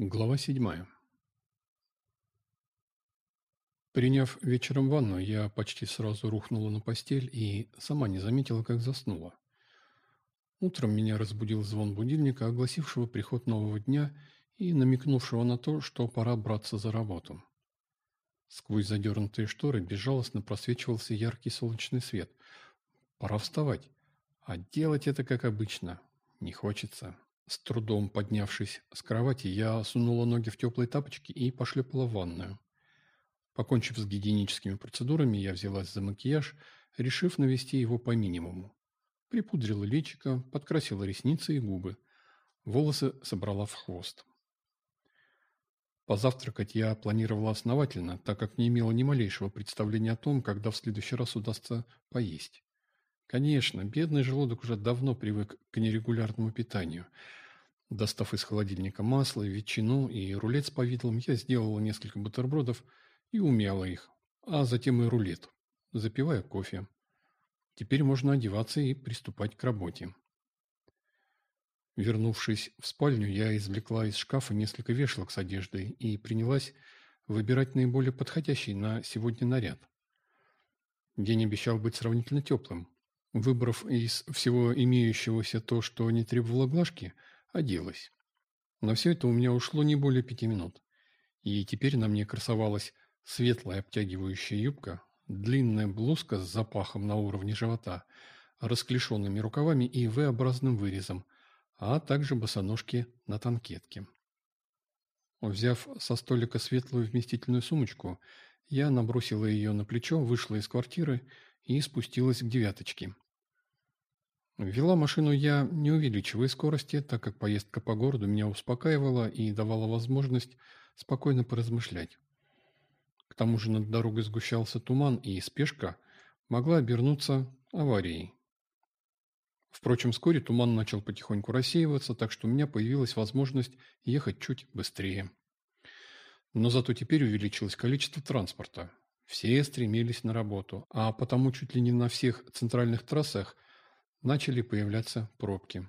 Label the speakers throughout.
Speaker 1: Глава седьмая. Приняв вечером ванну, я почти сразу рухнула на постель и сама не заметила, как заснула. Утром меня разбудил звон будильника, огласившего приход нового дня и намекнувшего на то, что пора браться за работу. Сквозь задернутые шторы безжалостно просвечивался яркий солнечный свет. Пора вставать. А делать это, как обычно, не хочется. С трудом поднявшись с кровати, я сунула ноги в теплые тапочки и пошлепала в ванную. Покончив с гигиеническими процедурами, я взялась за макияж, решив навести его по минимуму. Припудрила личико, подкрасила ресницы и губы. Волосы собрала в хвост. Позавтракать я планировала основательно, так как не имела ни малейшего представления о том, когда в следующий раз удастся поесть. Конечно, бедный желудок уже давно привык к нерегулярному питанию. Достав из холодильника масло, ветчину и рулет с повидлом, я сделала несколько бутербродов и умяла их, а затем и рулет, запивая кофе. Теперь можно одеваться и приступать к работе. Вернувшись в спальню, я извлекла из шкафа несколько вешалок с одеждой и принялась выбирать наиболее подходящий на сегодня наряд. День обещал быть сравнительно теплым, Выбрав из всего имеющегося то, что не требовало глажки, оделась. На все это у меня ушло не более пяти минут. И теперь на мне красовалась светлая обтягивающая юбка, длинная блузка с запахом на уровне живота, расклешенными рукавами и V-образным вырезом, а также босоножки на танкетке. Взяв со столика светлую вместительную сумочку, я набросила ее на плечо, вышла из квартиры и спустилась к девяточке. Вела машину я, не увеличивая скорости, так как поездка по городу меня успокаивала и давала возможность спокойно поразмышлять. К тому же над дорогой сгущался туман, и спешка могла обернуться аварией. Впрочем, вскоре туман начал потихоньку рассеиваться, так что у меня появилась возможность ехать чуть быстрее. Но зато теперь увеличилось количество транспорта. Все стремились на работу, а потому чуть ли не на всех центральных трассах начали появляться пробки.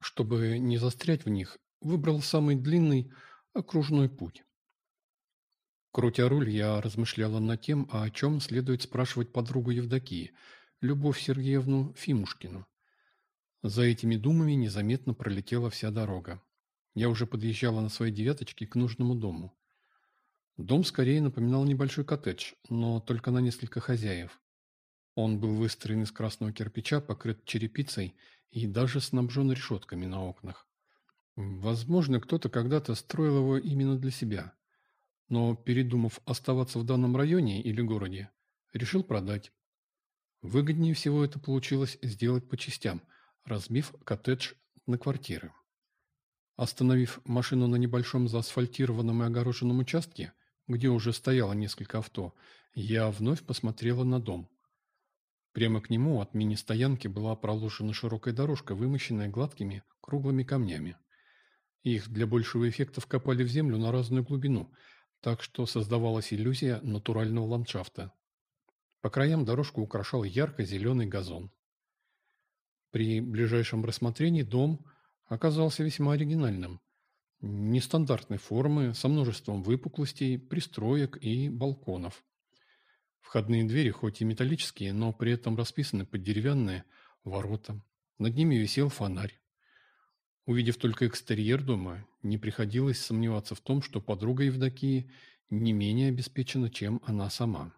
Speaker 1: Чтобы не застрять в них, выбрал самый длинный окружной путь. Крутя руль, я размышляла над тем, о чем следует спрашивать подругу Евдокии, Любовь Сергеевну Фимушкину. За этими думами незаметно пролетела вся дорога. Я уже подъезжала на своей девяточке к нужному дому. Дом скорее напоминал небольшой коттедж, но только на несколько хозяев. Он был выстроен из красного кирпича, покрыт черепицей и даже снабжен решетками на окнах. Возможно, кто-то когда-то строил его именно для себя. Но, передумав оставаться в данном районе или городе, решил продать. Выгоднее всего это получилось сделать по частям, разбив коттедж на квартиры. Остановив машину на небольшом заасфальтированном и огороженном участке, где уже стояло несколько авто, я вновь посмотрела на дом. Прямо к нему от мини-стоянки была проложена широкая дорожка, вымощенная гладкими круглыми камнями. Их для большего эффекта вкопали в землю на разную глубину, так что создавалась иллюзия натурального ландшафта. По краям дорожку украшал ярко-зеленый газон. При ближайшем рассмотрении дом оказался весьма оригинальным нестандартной формы, со множеством выпуклостей, пристроек и балконов. Входные двери хоть и металлические, но при этом расписаны под деревянные ворота. Над ними висел фонарь. Увидев только экстерьер дома, не приходилось сомневаться в том, что подруга Евдокии не менее обеспечена, чем она сама.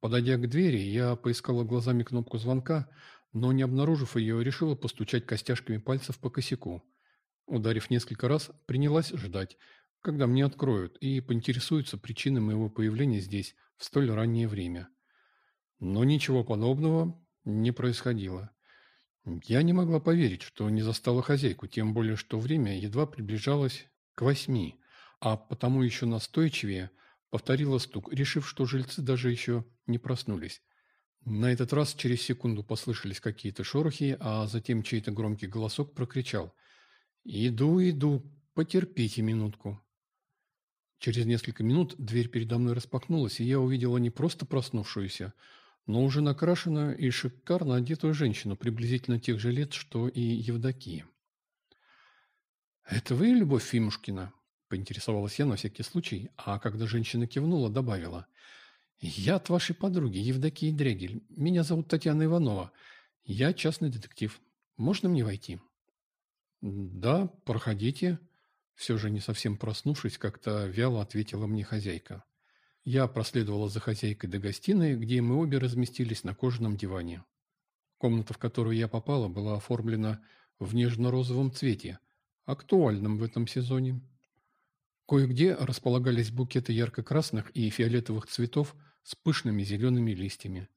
Speaker 1: Подойдя к двери, я поискала глазами кнопку звонка, но, не обнаружив ее, решила постучать костяшками пальцев по косяку – Ударив несколько раз, принялась ждать, когда мне откроют и поинтересуются причиной моего появления здесь в столь раннее время. Но ничего подобного не происходило. Я не могла поверить, что не застала хозяйку, тем более, что время едва приближалось к восьми, а потому еще настойчивее повторила стук, решив, что жильцы даже еще не проснулись. На этот раз через секунду послышались какие-то шорохи, а затем чей-то громкий голосок прокричал «Иду, иду, потерпите минутку». Через несколько минут дверь передо мной распахнулась, и я увидела не просто проснувшуюся, но уже накрашенную и шикарно одетую женщину приблизительно тех же лет, что и Евдокия. «Это вы, Любовь Фимушкина?» – поинтересовалась я на всякий случай, а когда женщина кивнула, добавила. «Я от вашей подруги, Евдокии Дрегель. Меня зовут Татьяна Иванова. Я частный детектив. Можно мне войти?» «Да, проходите», – все же не совсем проснувшись, как-то вяло ответила мне хозяйка. Я проследовала за хозяйкой до гостиной, где мы обе разместились на кожаном диване. Комната, в которую я попала, была оформлена в нежно-розовом цвете, актуальном в этом сезоне. Кое-где располагались букеты ярко-красных и фиолетовых цветов с пышными зелеными листьями.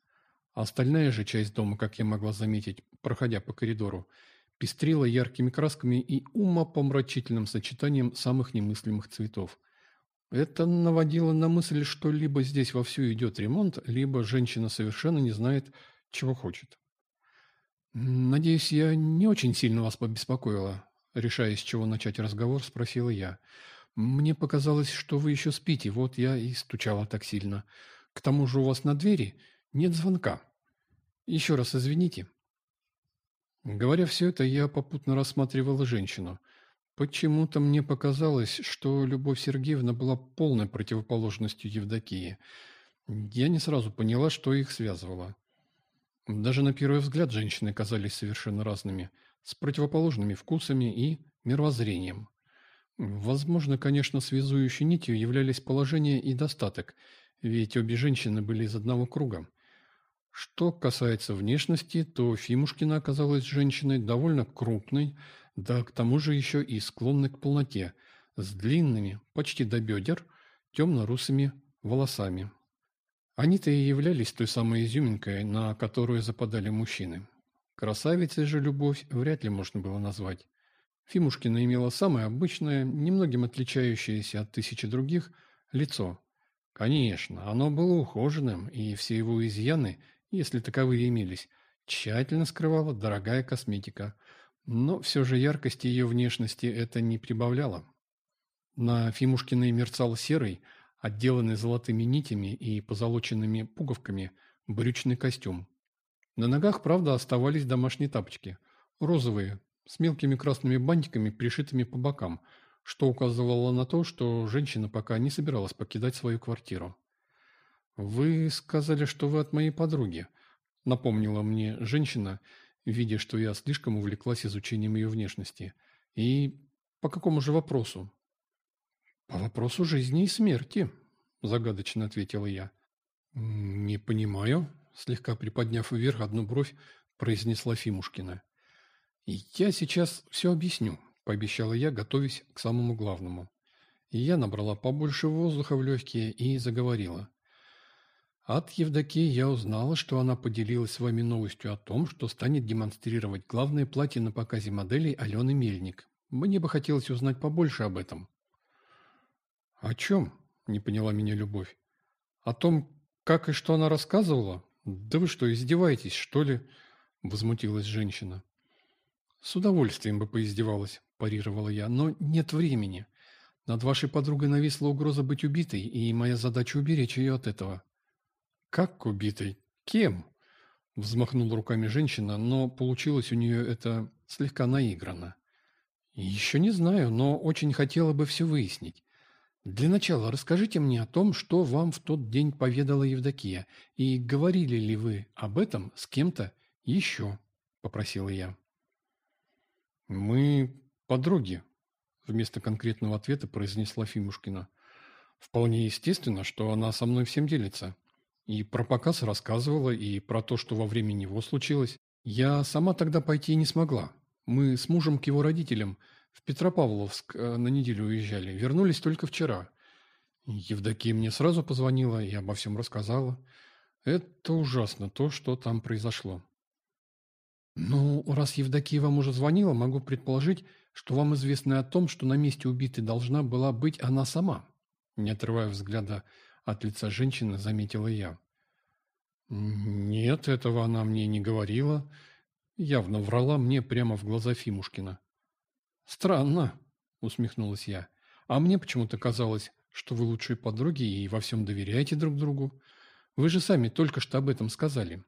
Speaker 1: Остальная же часть дома, как я могла заметить, проходя по коридору, пестрила яркими красками и умопомрачительным сочетанием самых немыслимых цветов. Это наводило на мысль, что либо здесь вовсю идет ремонт, либо женщина совершенно не знает, чего хочет. «Надеюсь, я не очень сильно вас побеспокоила», — решаясь, с чего начать разговор, спросила я. «Мне показалось, что вы еще спите, вот я и стучала так сильно. К тому же у вас на двери нет звонка. Еще раз извините». Говоря все это, я попутно рассматривала женщину. Почему-то мне показалось, что Любовь Сергеевна была полной противоположностью Евдокии. Я не сразу поняла, что их связывало. Даже на первый взгляд женщины казались совершенно разными, с противоположными вкусами и мировоззрением. Возможно, конечно, связующей нитью являлись положение и достаток, ведь обе женщины были из одного круга. Что касается внешности, то Фимушкина оказалась женщиной довольно крупной, да к тому же еще и склонной к полноте, с длинными, почти до бедер, темно-русыми волосами. Они-то и являлись той самой изюминкой, на которую западали мужчины. Красавицей же любовь вряд ли можно было назвать. Фимушкина имела самое обычное, немногим отличающееся от тысячи других, лицо. Конечно, оно было ухоженным, и все его изъяны – если таковые имелись, тщательно скрывала дорогая косметика, но все же яркости ее внешности это не прибавляло. На Фимушкиной мерцал серый, отделанный золотыми нитями и позолоченными пуговками, брючный костюм. На ногах, правда, оставались домашние тапочки, розовые, с мелкими красными бантиками, пришитыми по бокам, что указывало на то, что женщина пока не собиралась покидать свою квартиру. «Вы сказали, что вы от моей подруги», — напомнила мне женщина, видя, что я слишком увлеклась изучением ее внешности. «И по какому же вопросу?» «По вопросу жизни и смерти», — загадочно ответила я. «Не понимаю», — слегка приподняв вверх одну бровь, произнесла Фимушкина. «Я сейчас все объясню», — пообещала я, готовясь к самому главному. И я набрала побольше воздуха в легкие и заговорила. От Евдокии я узнала, что она поделилась с вами новостью о том, что станет демонстрировать главное платье на показе моделей Алены Мельник. Мне бы хотелось узнать побольше об этом. «О чем?» – не поняла меня Любовь. «О том, как и что она рассказывала? Да вы что, издеваетесь, что ли?» – возмутилась женщина. «С удовольствием бы поиздевалась», – парировала я, – «но нет времени. Над вашей подругой нависла угроза быть убитой, и моя задача уберечь ее от этого». «Как убитый? Кем?» Взмахнула руками женщина, но получилось у нее это слегка наигранно. «Еще не знаю, но очень хотела бы все выяснить. Для начала расскажите мне о том, что вам в тот день поведала Евдокия, и говорили ли вы об этом с кем-то еще?» – попросила я. «Мы подруги», – вместо конкретного ответа произнесла Фимушкина. «Вполне естественно, что она со мной всем делится. И про показ рассказывала, и про то, что во время него случилось. Я сама тогда пойти не смогла. Мы с мужем к его родителям в Петропавловск э, на неделю уезжали. Вернулись только вчера. Евдокия мне сразу позвонила и обо всем рассказала. Это ужасно, то, что там произошло. Ну, раз Евдокия вам уже звонила, могу предположить, что вам известно о том, что на месте убитой должна была быть она сама. Не отрывая взгляда от лица женщины заметила я. «Нет, этого она мне не говорила. Явно врала мне прямо в глаза Фимушкина». «Странно», — усмехнулась я. «А мне почему-то казалось, что вы лучшие подруги и во всем доверяете друг другу. Вы же сами только что об этом сказали».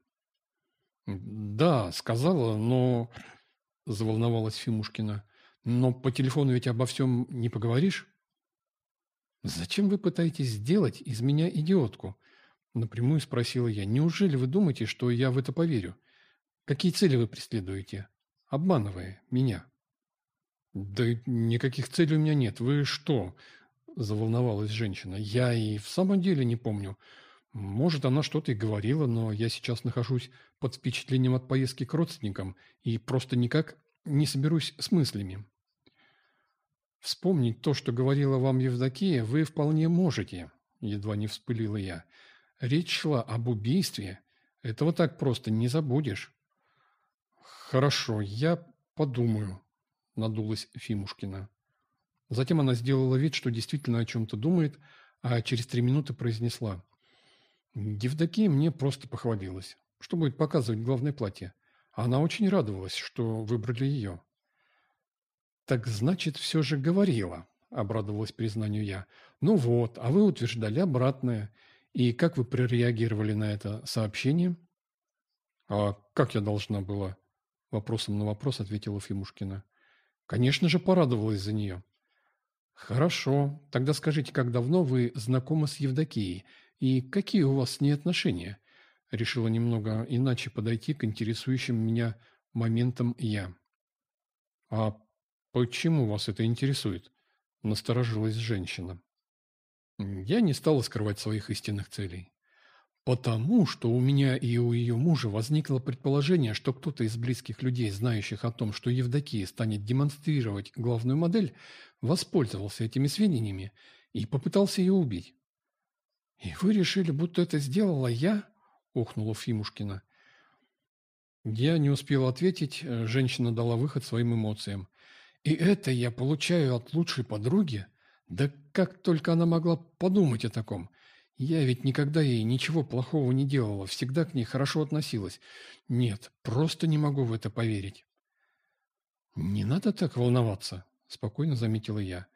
Speaker 1: «Да, сказала, но...» — заволновалась Фимушкина. «Но по телефону ведь обо всем не поговоришь?» «Зачем вы пытаетесь сделать из меня идиотку?» Напрямую спросила я. «Неужели вы думаете, что я в это поверю? Какие цели вы преследуете, обманывая меня?» «Да никаких целей у меня нет. Вы что?» – заволновалась женщина. «Я и в самом деле не помню. Может, она что-то и говорила, но я сейчас нахожусь под впечатлением от поездки к родственникам и просто никак не соберусь с мыслями. Вспомнить то, что говорила вам Евдокия, вы вполне можете, едва не вспылила я. Речь шла об убийстве. Этого так просто не забудешь. Хорошо, я подумаю, надулась Фимушкина. Затем она сделала вид, что действительно о чем-то думает, а через три минуты произнесла. Евдокия мне просто похвалилась, что будет показывать главное платье. Она очень радовалась, что выбрали ее. «Так значит, все же говорила», – обрадовалась признанию я. «Ну вот, а вы утверждали обратное. И как вы прореагировали на это сообщение?» «А как я должна была?» – вопросом на вопрос ответила Фимушкина. «Конечно же, порадовалась за нее». «Хорошо. Тогда скажите, как давно вы знакомы с Евдокией и какие у вас с ней отношения?» Решила немного иначе подойти к интересующим меня моментам я. «А почему вас это интересует?» – насторожилась женщина. Я не стала скрывать своих истинных целей. Потому что у меня и у ее мужа возникло предположение, что кто-то из близких людей, знающих о том, что Евдокия станет демонстрировать главную модель, воспользовался этими сведениями и попытался ее убить. «И вы решили, будто это сделала я?» – охнула Фимушкина. Я не успел ответить, э, женщина дала выход своим эмоциям. «И это я получаю от лучшей подруги? Да как только она могла подумать о таком? Я ведь никогда ей ничего плохого не делала, всегда к ней хорошо относилась. Нет, просто не могу в это поверить». «Не надо так волноваться», – спокойно заметила я.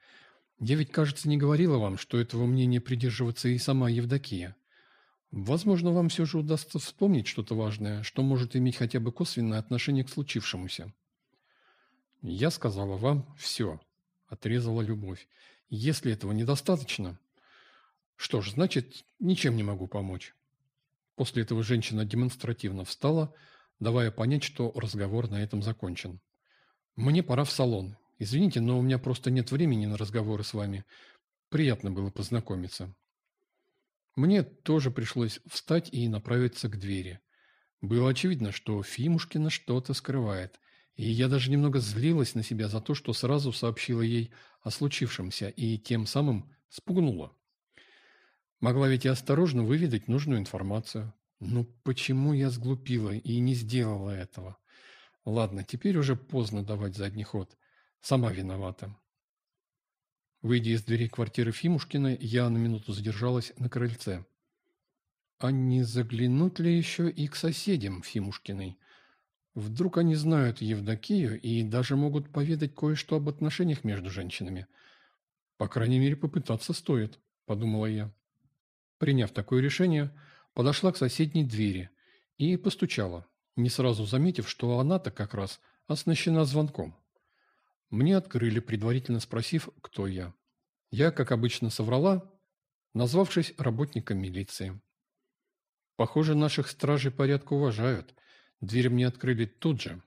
Speaker 1: Я ведь, кажется, не говорила вам, что этого мнения придерживается и сама Евдокия. Возможно, вам все же удастся вспомнить что-то важное, что может иметь хотя бы косвенное отношение к случившемуся. Я сказала вам все, отрезала любовь. Если этого недостаточно, что ж, значит, ничем не могу помочь. После этого женщина демонстративно встала, давая понять, что разговор на этом закончен. Мне пора в салон, Извините, но у меня просто нет времени на разговоры с вами. Приятно было познакомиться. Мне тоже пришлось встать и направиться к двери. Было очевидно, что Фимушкина что-то скрывает, и я даже немного злилась на себя за то, что сразу сообщила ей о случившемся и тем самым спугнула. Могла ведь и осторожно выведать нужную информацию. Но почему я сглупила и не сделала этого? Ладно, теперь уже поздно давать задний ход. Сама виновата. Выйдя из дверей квартиры Фимушкина, я на минуту задержалась на крыльце. А не заглянуть ли еще и к соседям Фимушкиной? Вдруг они знают Евдокию и даже могут поведать кое-что об отношениях между женщинами. По крайней мере, попытаться стоит, подумала я. Приняв такое решение, подошла к соседней двери и постучала, не сразу заметив, что она-то как раз оснащена звонком. Мне открыли, предварительно спросив, кто я. Я, как обычно, соврала, назвавшись работником милиции. Похоже, наших стражей порядка уважают. Дверь мне открыли тут же.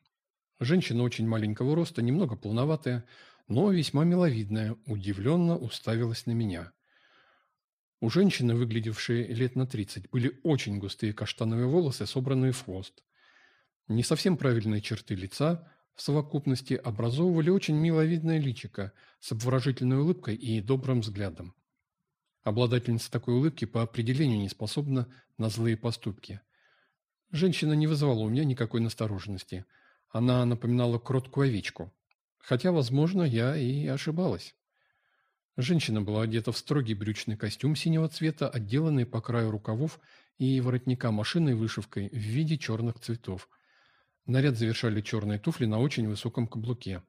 Speaker 1: Женщина очень маленького роста, немного полноватая, но весьма миловидная, удивленно уставилась на меня. У женщины, выглядевшей лет на тридцать, были очень густые каштановые волосы, собранные в хвост. Не совсем правильные черты лица, в совокупности образовывали очень миловидное личико с обворожительной улыбкой и добрым взглядом. Обладательница такой улыбки по определению не способна на злые поступки. Женщина не вызывала у меня никакой настороженности. Она напоминала кроткую овечку. Хотя, возможно, я и ошибалась. Женщина была одета в строгий брючный костюм синего цвета, отделанный по краю рукавов и воротника машиной вышивкой в виде черных цветов – Наряд завершали черные туфли на очень высоком каблуке.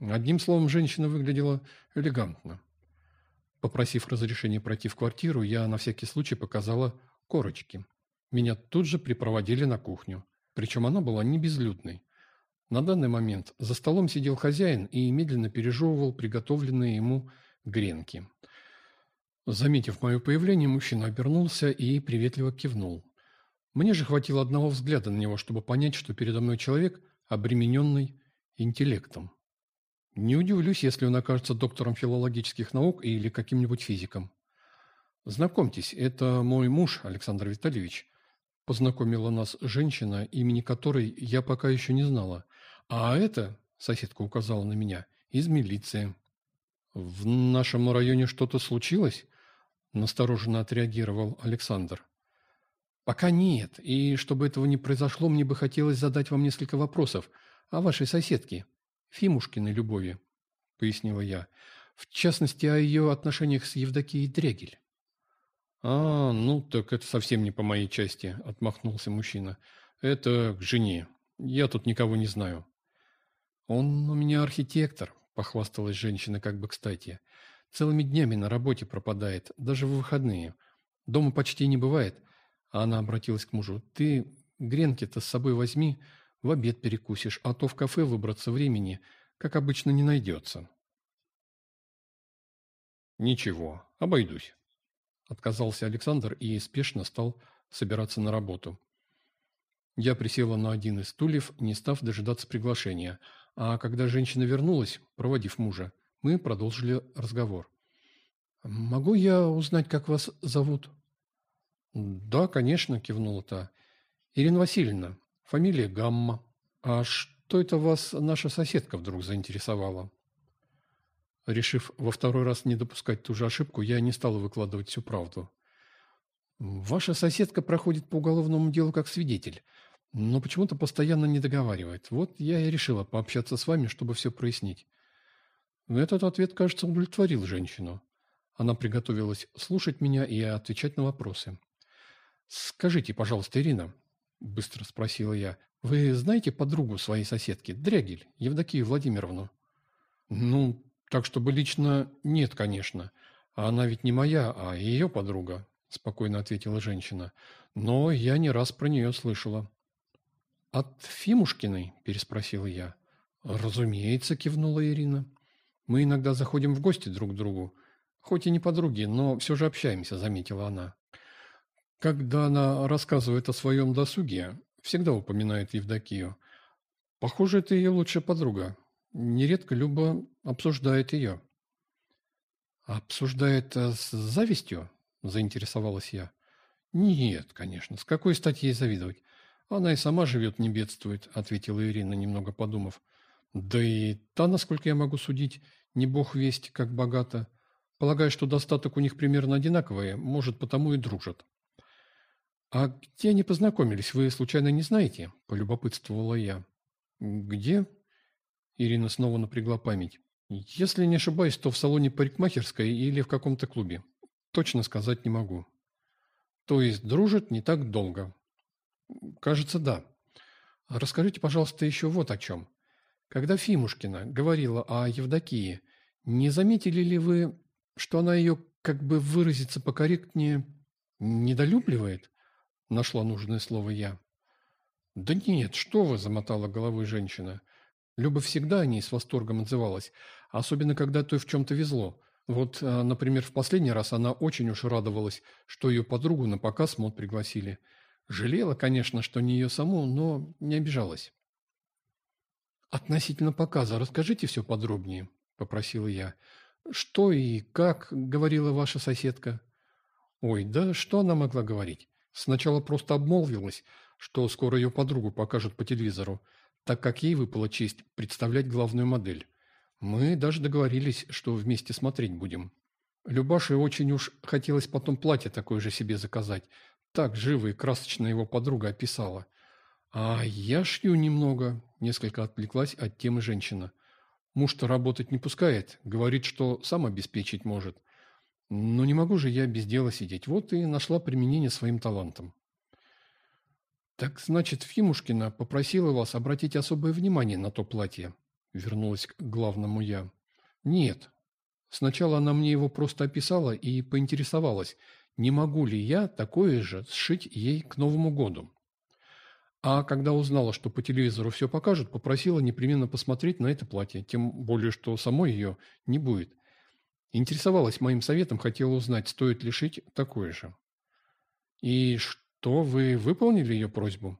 Speaker 1: Одним словом, женщина выглядела элегантно. Попросив разрешения пройти в квартиру, я на всякий случай показала корочки. Меня тут же припроводили на кухню. Причем она была не безлюдной. На данный момент за столом сидел хозяин и медленно пережевывал приготовленные ему гренки. Заметив мое появление, мужчина обернулся и приветливо кивнул. Мне же хватило одного взгляда на него, чтобы понять, что передо мной человек, обремененный интеллектом. Не удивлюсь, если он окажется доктором филологических наук или каким-нибудь физиком. Знакомьтесь, это мой муж, Александр Витальевич. Познакомила нас женщина, имени которой я пока еще не знала. А это, соседка указала на меня, из милиции. В нашем районе что-то случилось? Настороженно отреагировал Александр. Пока нет, и чтобы этого не произошло, мне бы хотелось задать вам несколько вопросов о вашей соседке, Фимушкиной Любови, пояснила я. В частности, о ее отношениях с Евдокией Дрегель. «А, ну так это совсем не по моей части», – отмахнулся мужчина. «Это к жене. Я тут никого не знаю». «Он у меня архитектор», – похвасталась женщина как бы кстати. «Целыми днями на работе пропадает, даже в выходные. Дома почти не бывает». А она обратилась к мужу. «Ты гренки-то с собой возьми, в обед перекусишь, а то в кафе выбраться времени, как обычно, не найдется». «Ничего, обойдусь». Отказался Александр и спешно стал собираться на работу. Я присела на один из стульев, не став дожидаться приглашения, а когда женщина вернулась, проводив мужа, мы продолжили разговор. «Могу я узнать, как вас зовут?» «Да, конечно», – кивнула та. «Ирина Васильевна, фамилия Гамма. А что это вас наша соседка вдруг заинтересовала?» Решив во второй раз не допускать ту же ошибку, я не стала выкладывать всю правду. «Ваша соседка проходит по уголовному делу как свидетель, но почему-то постоянно не договаривает. Вот я и решила пообщаться с вами, чтобы все прояснить». Этот ответ, кажется, удовлетворил женщину. Она приготовилась слушать меня и отвечать на вопросы. «Скажите, пожалуйста, Ирина», – быстро спросила я, – «вы знаете подругу своей соседки, Дрягель, Евдокию Владимировну?» «Ну, так, чтобы лично нет, конечно. А она ведь не моя, а ее подруга», – спокойно ответила женщина. «Но я не раз про нее слышала». «От Фимушкиной?» – переспросила я. «Разумеется», – кивнула Ирина. «Мы иногда заходим в гости друг к другу. Хоть и не подруги, но все же общаемся», – заметила она. Когда она рассказывает о своем досуге, всегда упоминает Евдокию. Похоже, это ее лучшая подруга. Нередко Люба обсуждает ее. «Обсуждает э, с завистью?» – заинтересовалась я. «Нет, конечно. С какой стати ей завидовать? Она и сама живет, не бедствует», – ответила Ирина, немного подумав. «Да и та, насколько я могу судить, не бог весть, как богата. Полагаю, что достаток у них примерно одинаковый, может, потому и дружат». «А где они познакомились, вы случайно не знаете?» – полюбопытствовала я. «Где?» – Ирина снова напрягла память. «Если не ошибаюсь, то в салоне парикмахерской или в каком-то клубе. Точно сказать не могу». «То есть дружат не так долго?» «Кажется, да. Расскажите, пожалуйста, еще вот о чем. Когда Фимушкина говорила о Евдокии, не заметили ли вы, что она ее, как бы выразиться покорректнее, недолюбливает?» Нашла нужное слово я. «Да нет, что вы!» – замотала головой женщина. Люба всегда о ней с восторгом отзывалась, особенно когда той в чем-то везло. Вот, а, например, в последний раз она очень уж радовалась, что ее подругу на показ мод пригласили. Жалела, конечно, что не ее саму, но не обижалась. «Относительно показа расскажите все подробнее», – попросила я. «Что и как?» – говорила ваша соседка. «Ой, да что она могла говорить? Сначала просто обмолвилась, что скоро ее подругу покажут по телевизору, так как ей выпала честь представлять главную модель. Мы даже договорились, что вместе смотреть будем. Любаше очень уж хотелось потом платье такое же себе заказать. Так живо и красочно его подруга описала. А я шью немного, несколько отвлеклась от темы женщина. Муж-то работать не пускает, говорит, что сам обеспечить может. Но не могу же я без дела сидеть. Вот и нашла применение своим талантам. Так значит, Фимушкина попросила вас обратить особое внимание на то платье. Вернулась к главному я. Нет. Сначала она мне его просто описала и поинтересовалась, не могу ли я такое же сшить ей к Новому году. А когда узнала, что по телевизору все покажут, попросила непременно посмотреть на это платье, тем более, что самой ее не будет. Интересовалась моим советом, хотела узнать, стоит ли шить такое же. «И что, вы выполнили ее просьбу?»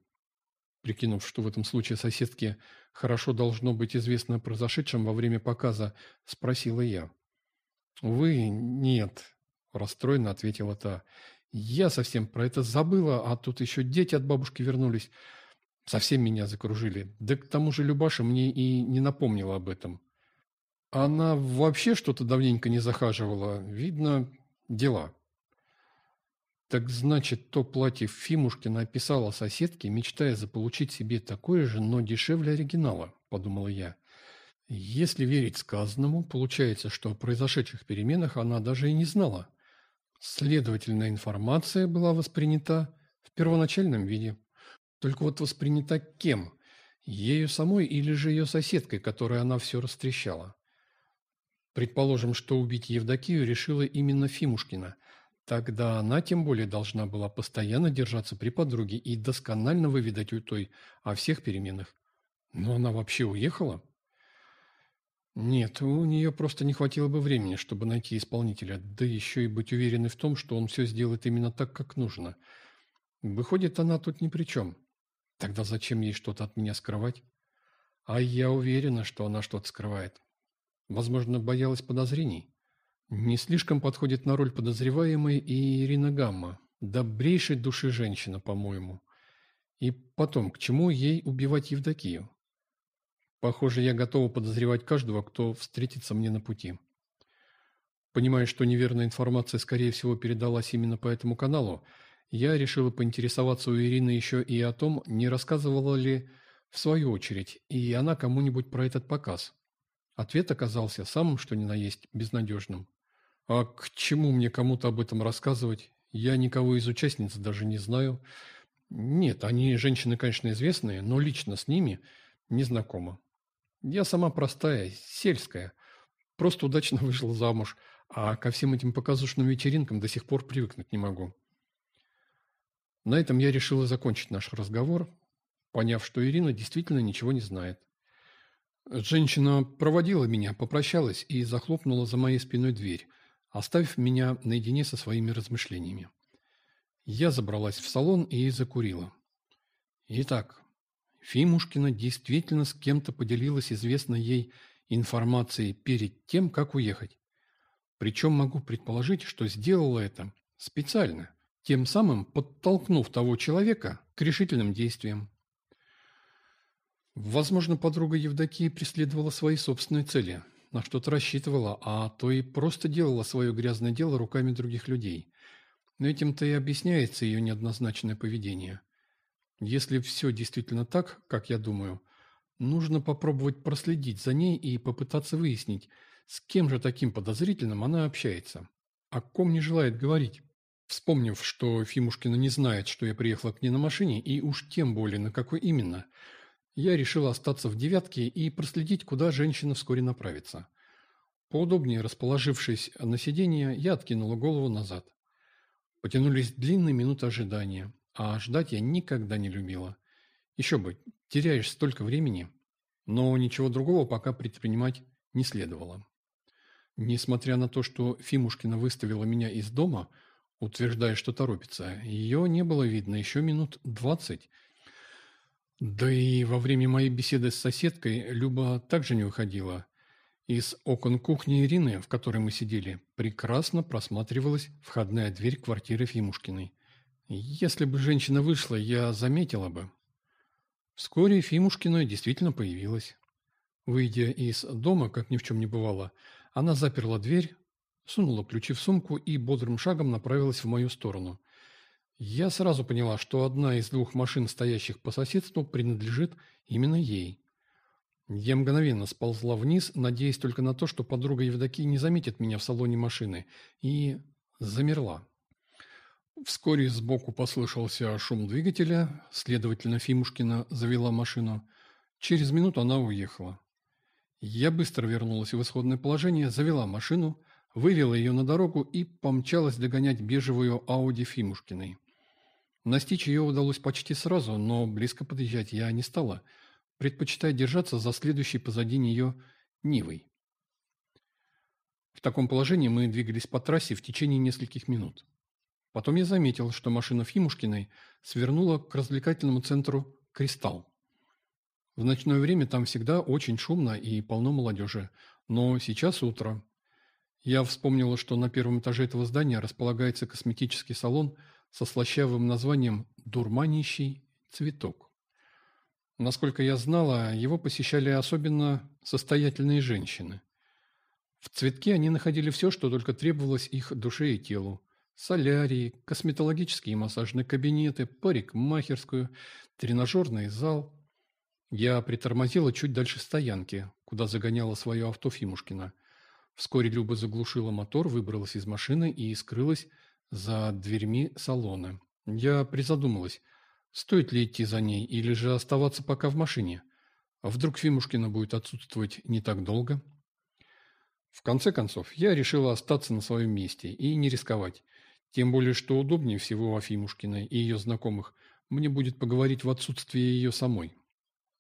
Speaker 1: Прикинув, что в этом случае соседке хорошо должно быть известно о произошедшем во время показа, спросила я. «Увы, нет», – расстроенно ответила та. «Я совсем про это забыла, а тут еще дети от бабушки вернулись. Совсем меня закружили. Да к тому же Любаша мне и не напомнила об этом. Она вообще что-то давненько не захаживала. Видно, дела». Так значит, то платье Фимушкина описала соседке, мечтая заполучить себе такое же, но дешевле оригинала, подумала я. Если верить сказанному, получается, что о произошедших переменах она даже и не знала. Следовательно, информация была воспринята в первоначальном виде. Только вот воспринята кем? Ею самой или же ее соседкой, которой она все растрещала? Предположим, что убить Евдокию решила именно Фимушкина – Тогда она тем более должна была постоянно держаться при подруге и досконально выведать у той о всех переменах. Но она вообще уехала? Нет, у нее просто не хватило бы времени, чтобы найти исполнителя, да еще и быть уверенной в том, что он все сделает именно так, как нужно. Выходит, она тут ни при чем. Тогда зачем ей что-то от меня скрывать? А я уверена, что она что-то скрывает. Возможно, боялась подозрений. Не слишком подходит на роль подозреваемой и Ирина Гамма. Добрейшей души женщина, по-моему. И потом, к чему ей убивать Евдокию? Похоже, я готова подозревать каждого, кто встретится мне на пути. Понимая, что неверная информация, скорее всего, передалась именно по этому каналу, я решила поинтересоваться у Ирины еще и о том, не рассказывала ли в свою очередь и она кому-нибудь про этот показ. Ответ оказался самым, что ни на есть, безнадежным. А к чему мне кому-то об этом рассказывать? Я никого из участниц даже не знаю. Нет, они женщины, конечно, известные, но лично с ними не знакома. Я сама простая, сельская. Просто удачно вышла замуж, а ко всем этим показушным вечеринкам до сих пор привыкнуть не могу. На этом я решила закончить наш разговор, поняв, что Ирина действительно ничего не знает. Женщина проводила меня, попрощалась и захлопнула за моей спиной дверь – оставив меня наедине со своими размышлениями. Я забралась в салон и закурила. Итак, Фимушкина действительно с кем-то поделилась известной ей информацией перед тем, как уехать. Причем могу предположить, что сделала это специально, тем самым подтолкнув того человека к решительным действиям. Возможно, подруга Евдокии преследовала свои собственные цели – на что-то рассчитывала, а то и просто делала свое грязное дело руками других людей. Но этим-то и объясняется ее неоднозначное поведение. Если все действительно так, как я думаю, нужно попробовать проследить за ней и попытаться выяснить, с кем же таким подозрительным она общается, о ком не желает говорить. Вспомнив, что Фимушкина не знает, что я приехала к ней на машине, и уж тем более на какой именно – я решил остаться в «девятке» и проследить, куда женщина вскоре направится. Поудобнее расположившись на сиденье, я откинула голову назад. Потянулись длинные минуты ожидания, а ждать я никогда не любила. Еще бы, теряешь столько времени, но ничего другого пока предпринимать не следовало. Несмотря на то, что Фимушкина выставила меня из дома, утверждая, что торопится, ее не было видно еще минут двадцать, да и во время моей беседы с соседкой Люба также не уходила. Из окон кухни Ирины, в которой мы сидели, прекрасно просматривалась входная дверь квартиры Фимушкиной. Если бы женщина вышла, я заметила бы. Вскоре Фимушкина действительно появилась. Выйдя из дома, как ни в чем не бывало, она заперла дверь, сунула ключи в сумку и бодрым шагом направилась в мою сторону. Я сразу поняла, что одна из двух машин, стоящих по соседству, принадлежит именно ей. Я мгновенно сползла вниз, надеясь только на то, что подруга Евдокии не заметит меня в салоне машины, и замерла. Вскоре сбоку послышался шум двигателя, следовательно, Фимушкина завела машину. Через минуту она уехала. Я быстро вернулась в исходное положение, завела машину, вывела ее на дорогу и помчалась догонять бежевую Ауди Фимушкиной. Настичь ее удалось почти сразу, но близко подъезжать я не стала, предпочитая держаться за следующей позади нее Нивой. В таком положении мы двигались по трассе в течение нескольких минут. Потом я заметил, что машина Фимушкиной свернула к развлекательному центру «Кристалл». В ночное время там всегда очень шумно и полно молодежи, но сейчас утро. Я вспомнила, что на первом этаже этого здания располагается косметический салон со слащавым названием «Дурманящий цветок». Насколько я знала, его посещали особенно состоятельные женщины. В цветке они находили все, что только требовалось их душе и телу. Солярии, косметологические и массажные кабинеты, парикмахерскую, тренажерный зал. Я притормозила чуть дальше стоянки, куда загоняла свое авто Фимушкина. Вскоре Люба заглушила мотор, выбралась из машины и скрылась за дверьми салона. Я призадумалась, стоит ли идти за ней или же оставаться пока в машине. А вдруг Фимушкина будет отсутствовать не так долго? В конце концов, я решила остаться на своем месте и не рисковать. Тем более, что удобнее всего о Фимушкиной и ее знакомых мне будет поговорить в отсутствие ее самой.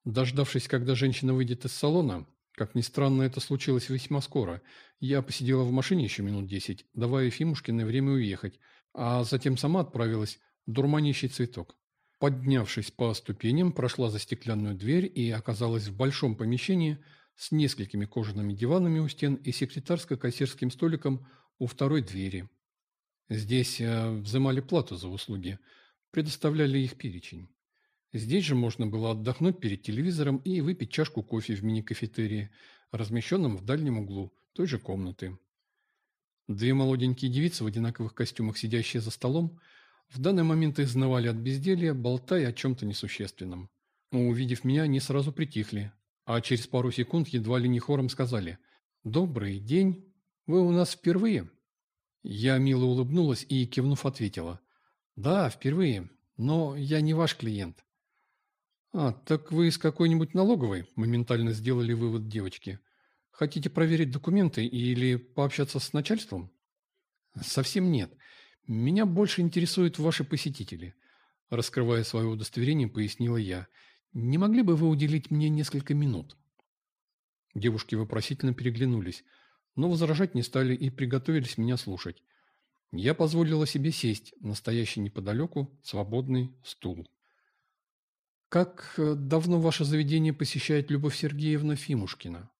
Speaker 1: Дождавшись, когда женщина выйдет из салона, как ни странно, это случилось весьма скоро, я посидела в машине еще минут десять, давая Фимушкиной время уехать, а затем сама отправилась в дурманящий цветок. Поднявшись по ступеням, прошла за стеклянную дверь и оказалась в большом помещении – с несколькими кожаными диванами у стен и секретарско-кассирским столиком у второй двери. Здесь э, взимали плату за услуги, предоставляли их перечень. Здесь же можно было отдохнуть перед телевизором и выпить чашку кофе в мини-кафетерии, размещенном в дальнем углу той же комнаты. Две молоденькие девицы в одинаковых костюмах, сидящие за столом, в данный момент изнывали от безделья, болтая о чем-то несущественном. Увидев меня, они сразу притихли, а через пару секунд едва ли не хором сказали «Добрый день, вы у нас впервые?» Я мило улыбнулась и, кивнув, ответила «Да, впервые, но я не ваш клиент». «А, так вы из какой-нибудь налоговой?» – моментально сделали вывод девочки. «Хотите проверить документы или пообщаться с начальством?» «Совсем нет. Меня больше интересуют ваши посетители», – раскрывая свое удостоверение, пояснила я – не могли бы вы уделить мне несколько минут?» Девушки вопросительно переглянулись, но возражать не стали и приготовились меня слушать. Я позволила себе сесть на стоящий неподалеку свободный стул. «Как э, давно ваше заведение посещает Любовь Сергеевна Фимушкина?»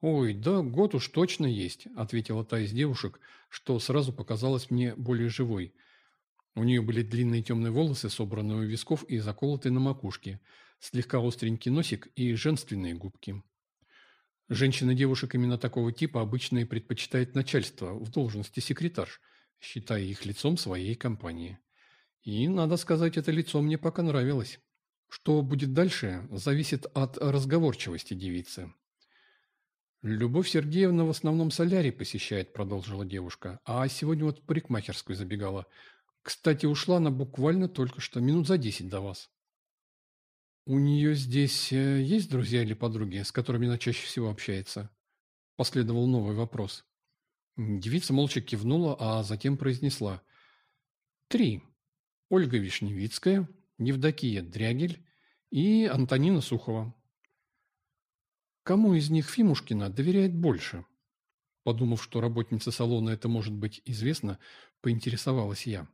Speaker 1: «Ой, да год уж точно есть», — ответила та из девушек, что сразу показалась мне более живой — у нее были длинные темные волосы, собранные у висков и заколотые на макушке, слегка остренький носик и женственные губки. Женщина девушек именно такого типа обычно и предпочитает начальство в должности секретарш, считая их лицом своей компании. И, надо сказать, это лицо мне пока нравилось. Что будет дальше, зависит от разговорчивости девицы. «Любовь Сергеевна в основном солярий посещает», – продолжила девушка. «А сегодня вот парикмахерскую забегала. Кстати, ушла она буквально только что, минут за десять до вас. У нее здесь э, есть друзья или подруги, с которыми она чаще всего общается? Последовал новый вопрос. Девица молча кивнула, а затем произнесла. Три. Ольга Вишневицкая, Евдокия Дрягель и Антонина Сухова. Кому из них Фимушкина доверяет больше? Подумав, что работнице салона это может быть известно, поинтересовалась я.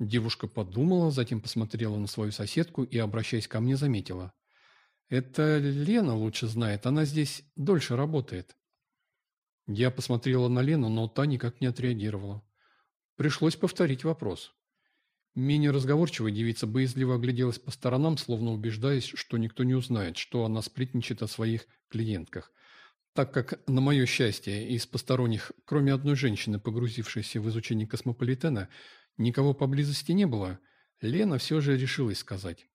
Speaker 1: Девушка подумала, затем посмотрела на свою соседку и, обращаясь ко мне, заметила. «Это Лена лучше знает, она здесь дольше работает». Я посмотрела на Лену, но та никак не отреагировала. Пришлось повторить вопрос. Менее разговорчивая девица боязливо огляделась по сторонам, словно убеждаясь, что никто не узнает, что она сплетничает о своих клиентках. Так как, на мое счастье, из посторонних, кроме одной женщины, погрузившейся в изучение космополитена, Никого поблизости не было. Лена все же решилась сказать.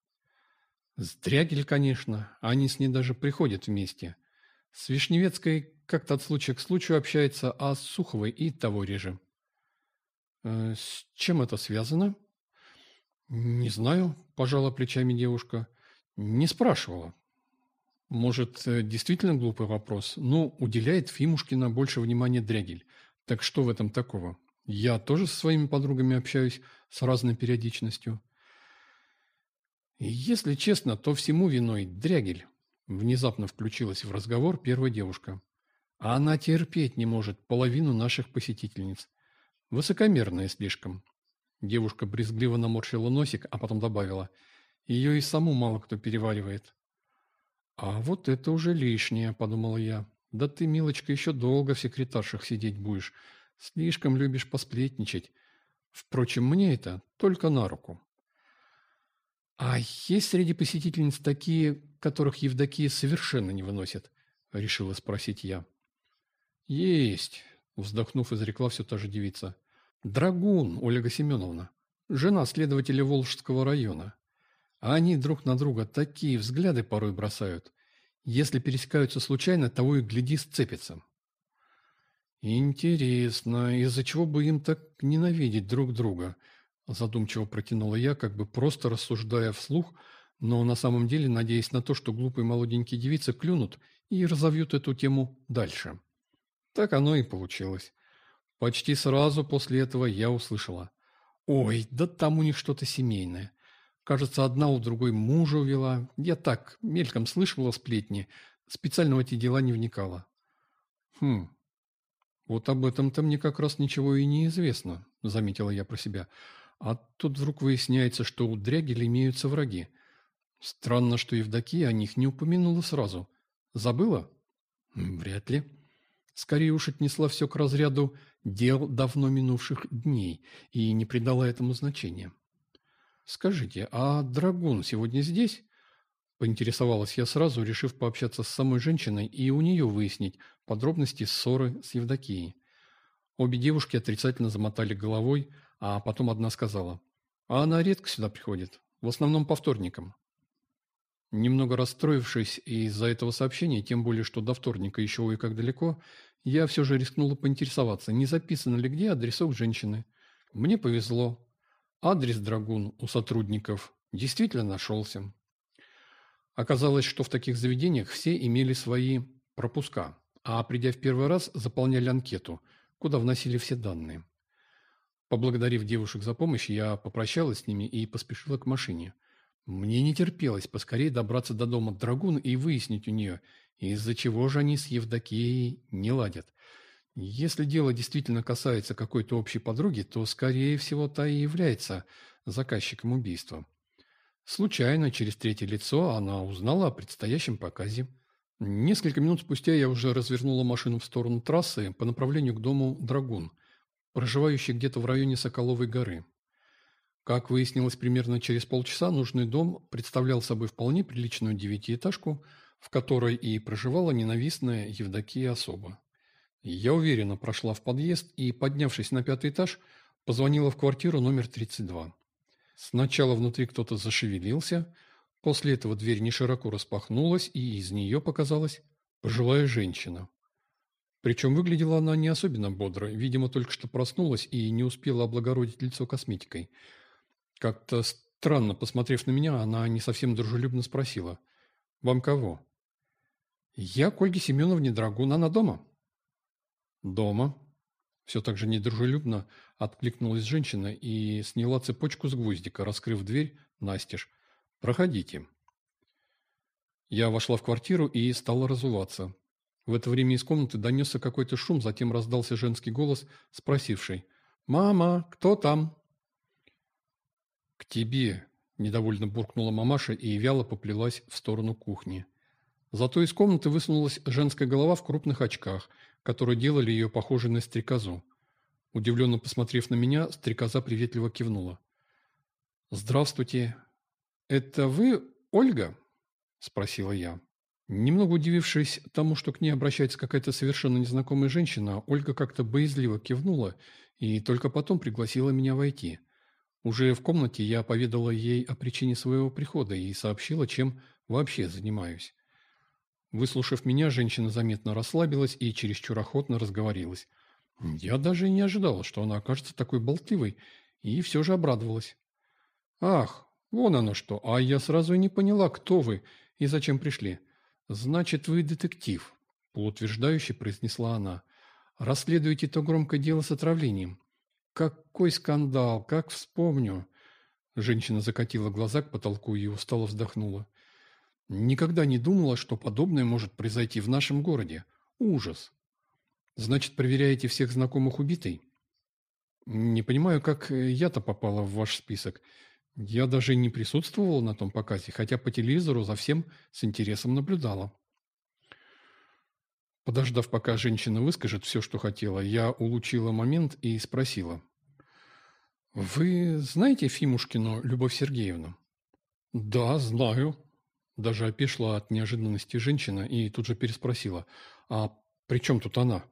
Speaker 1: Сдрягель, конечно, они с ней даже приходят вместе. С Вишневецкой как-то от случая к случаю общается, а с Суховой и того реже. «Э, «С чем это связано?» «Не знаю», – пожала плечами девушка. «Не спрашивала». «Может, э, действительно глупый вопрос, но уделяет Фимушкина больше внимания Дрягель. Так что в этом такого? Я тоже со своими подругами общаюсь с разной периодичностью. Если честно, то всему виной Дрягель. Внезапно включилась в разговор первая девушка. А она терпеть не может половину наших посетительниц. Высокомерная слишком. Девушка брезгливо наморщила носик, а потом добавила. Ее и саму мало кто переваривает. «А вот это уже лишнее», — подумала я. «Да ты, милочка, еще долго в секретаршах сидеть будешь. Слишком любишь посплетничать. Впрочем, мне это только на руку». «А есть среди посетительниц такие, которых Евдокия совершенно не выносит?» — решила спросить я. «Есть», — вздохнув, изрекла все та же девица. «Драгун Ольга Семеновна, жена следователя Волжского района. А они друг на друга такие взгляды порой бросают. Если пересекаются случайно, того и гляди сцепятся». «Интересно, из-за чего бы им так ненавидеть друг друга?» Задумчиво протянула я, как бы просто рассуждая вслух, но на самом деле надеясь на то, что глупые молоденькие девицы клюнут и разовьют эту тему дальше. Так оно и получилось. Почти сразу после этого я услышала. «Ой, да там у них что-то семейное. Кажется, одна у другой мужа увела. Я так, мельком слышала сплетни, специально в эти дела не вникала». «Хм, вот об этом-то мне как раз ничего и не известно», — заметила я про себя. А тут вдруг выясняется, что у Дрягеля имеются враги. Странно, что Евдокия о них не упомянула сразу. Забыла? Вряд ли. Скорее уж отнесла все к разряду дел давно минувших дней и не придала этому значения. «Скажите, а Драгун сегодня здесь?» Поинтересовалась я сразу, решив пообщаться с самой женщиной и у нее выяснить подробности ссоры с Евдокией. Обе девушки отрицательно замотали головой, а потом одна сказала, «А она редко сюда приходит, в основном по вторникам». Немного расстроившись из-за этого сообщения, тем более, что до вторника еще ой как далеко, я все же рискнула поинтересоваться, не записано ли где адресок женщины. Мне повезло. Адрес Драгун у сотрудников действительно нашелся. Оказалось, что в таких заведениях все имели свои пропуска, а придя в первый раз, заполняли анкету, куда вносили все данные. Поблагодарив девушек за помощь, я попрощалась с ними и поспешила к машине. Мне не терпелось поскорее добраться до дома Драгун и выяснить у нее, из-за чего же они с Евдокией не ладят. Если дело действительно касается какой-то общей подруги, то, скорее всего, та и является заказчиком убийства. Случайно, через третье лицо, она узнала о предстоящем показе. Несколько минут спустя я уже развернула машину в сторону трассы по направлению к дому Драгун проживающий где-то в районе Соколовой горы. Как выяснилось примерно через полчаса, нужный дом представлял собой вполне приличную девятиэтажку, в которой и проживала ненавистная Евдокия особа. Я уверенно прошла в подъезд и, поднявшись на пятый этаж, позвонила в квартиру номер 32. Сначала внутри кто-то зашевелился, после этого дверь не широко распахнулась, и из нее показалась пожилая женщина. Причем выглядела она не особенно бодро, видимо, только что проснулась и не успела облагородить лицо косметикой. Как-то странно посмотрев на меня, она не совсем дружелюбно спросила. «Вам кого?» «Я к Ольге Семеновне Драгун, она дома?» «Дома». Все так же недружелюбно откликнулась женщина и сняла цепочку с гвоздика, раскрыв дверь настежь. «Проходите». Я вошла в квартиру и стала разуваться. В это время из комнаты донесся какой-то шум, затем раздался женский голос, спросивший «Мама, кто там?» «К тебе», – недовольно буркнула мамаша и вяло поплелась в сторону кухни. Зато из комнаты высунулась женская голова в крупных очках, которые делали ее похожей на стрекозу. Удивленно посмотрев на меня, стрекоза приветливо кивнула. «Здравствуйте. Это вы, Ольга?» – спросила я. Немного удивившись тому, что к ней обращается какая-то совершенно незнакомая женщина, Ольга как-то боязливо кивнула и только потом пригласила меня войти. Уже в комнате я поведала ей о причине своего прихода и сообщила, чем вообще занимаюсь. Выслушав меня, женщина заметно расслабилась и чересчур охотно разговорилась. Я даже не ожидала, что она окажется такой болтливой, и все же обрадовалась. «Ах, вон оно что, а я сразу и не поняла, кто вы и зачем пришли». «Значит, вы детектив», – полутверждающе произнесла она. «Расследуете то громкое дело с отравлением». «Какой скандал! Как вспомню!» Женщина закатила глаза к потолку и устало вздохнула. «Никогда не думала, что подобное может произойти в нашем городе. Ужас! Значит, проверяете всех знакомых убитой? Не понимаю, как я-то попала в ваш список. Я даже не присутствовала на том показе, хотя по телевизору за всем с интересом наблюдала. Подождав, пока женщина выскажет все, что хотела, я улучила момент и спросила. «Вы знаете Фимушкину Любовь Сергеевну?» «Да, знаю». Даже опешила от неожиданности женщина и тут же переспросила. «А при чем тут она?»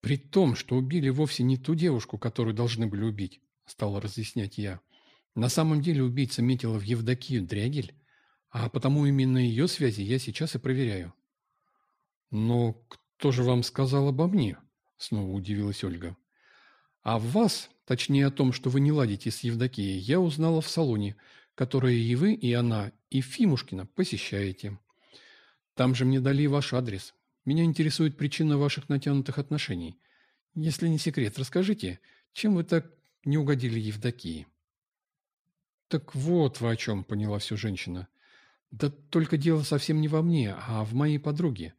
Speaker 1: «При том, что убили вовсе не ту девушку, которую должны были убить», стала разъяснять я. «На самом деле убийца метила в Евдокию Дрягель, а потому именно ее связи я сейчас и проверяю». «Но кто же вам сказал обо мне?» Снова удивилась Ольга. «А в вас, точнее о том, что вы не ладите с Евдокией, я узнала в салоне, которое и вы, и она, и Фимушкина посещаете. Там же мне дали ваш адрес. Меня интересует причина ваших натянутых отношений. Если не секрет, расскажите, чем вы так не угодили Евдокии?» «Так вот вы о чем», — поняла все женщина. «Да только дело совсем не во мне, а в моей подруге.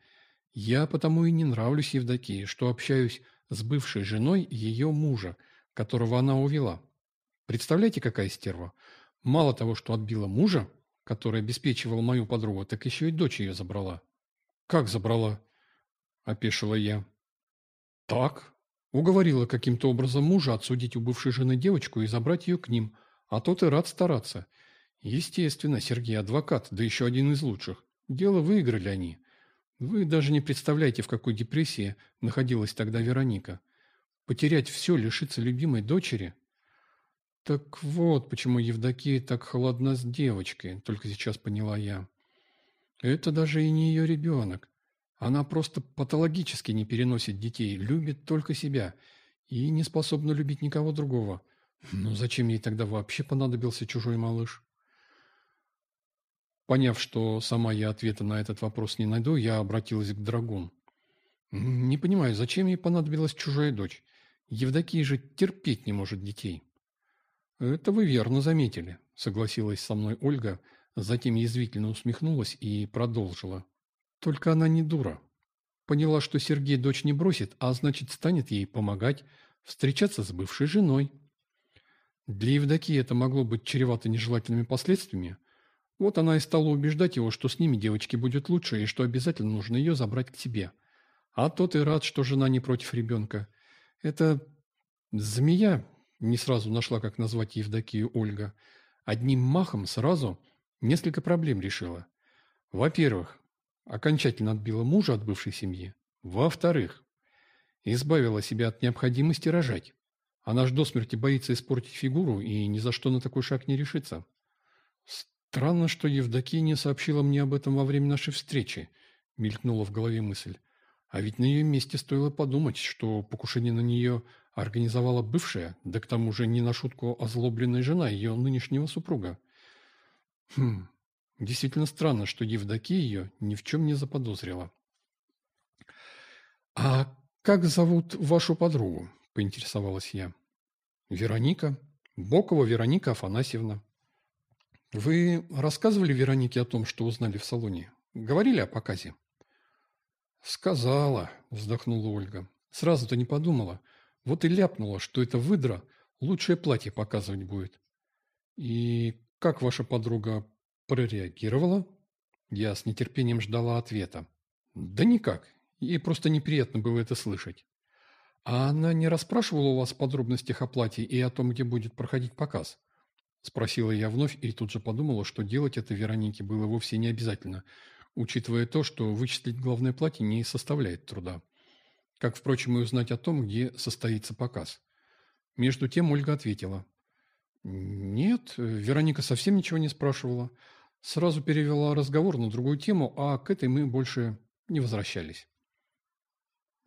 Speaker 1: Я потому и не нравлюсь Евдокии, что общаюсь с бывшей женой ее мужа, которого она увела. Представляете, какая стерва? Мало того, что отбила мужа, который обеспечивал мою подругу, так еще и дочь ее забрала. Как забрала? Опешила я. Так. Уговорила каким-то образом мужа отсудить у бывшей жены девочку и забрать ее к ним, а тот и рад стараться. Естественно, Сергей адвокат, да еще один из лучших. Дело выиграли они. Вы даже не представляете, в какой депрессии находилась тогда Вероника. Потерять все, лишиться любимой дочери? Так вот, почему Евдокия так холодна с девочкой, только сейчас поняла я. Это даже и не ее ребенок. Она просто патологически не переносит детей, любит только себя и не способна любить никого другого. Но зачем ей тогда вообще понадобился чужой малыш? Поняв, что сама я ответа на этот вопрос не найду, я обратилась к Драгун. «Не понимаю, зачем ей понадобилась чужая дочь? Евдокия же терпеть не может детей». «Это вы верно заметили», — согласилась со мной Ольга, затем язвительно усмехнулась и продолжила. «Только она не дура. Поняла, что Сергей дочь не бросит, а значит, станет ей помогать, встречаться с бывшей женой. Для Евдокии это могло быть чревато нежелательными последствиями, вот она и стала убеждать его, что с ними девочке будет лучше и что обязательно нужно ее забрать к себе. А тот и рад, что жена не против ребенка. Это змея, не сразу нашла, как назвать Евдокию Ольга, одним махом сразу несколько проблем решила. Во-первых, окончательно отбила мужа от бывшей семьи. Во-вторых, избавила себя от необходимости рожать. Она ж до смерти боится испортить фигуру и ни за что на такой шаг не решится. «Странно, что Евдокия не сообщила мне об этом во время нашей встречи», – мелькнула в голове мысль. «А ведь на ее месте стоило подумать, что покушение на нее организовала бывшая, да к тому же не на шутку озлобленная жена ее нынешнего супруга». Хм, действительно странно, что Евдокия ее ни в чем не заподозрила. «А как зовут вашу подругу?» – поинтересовалась я. «Вероника. Бокова Вероника Афанасьевна», вы рассказывали Веронике о том, что узнали в салоне? Говорили о показе? Сказала, вздохнула Ольга. Сразу-то не подумала. Вот и ляпнула, что это выдра лучшее платье показывать будет. И как ваша подруга прореагировала? Я с нетерпением ждала ответа. Да никак. Ей просто неприятно было это слышать. А она не расспрашивала у вас в подробностях о платье и о том, где будет проходить показ? Спросила я вновь и тут же подумала, что делать это Веронике было вовсе не обязательно, учитывая то, что вычислить главное платье не составляет труда. Как, впрочем, и узнать о том, где состоится показ. Между тем Ольга ответила. «Нет, Вероника совсем ничего не спрашивала. Сразу перевела разговор на другую тему, а к этой мы больше не возвращались».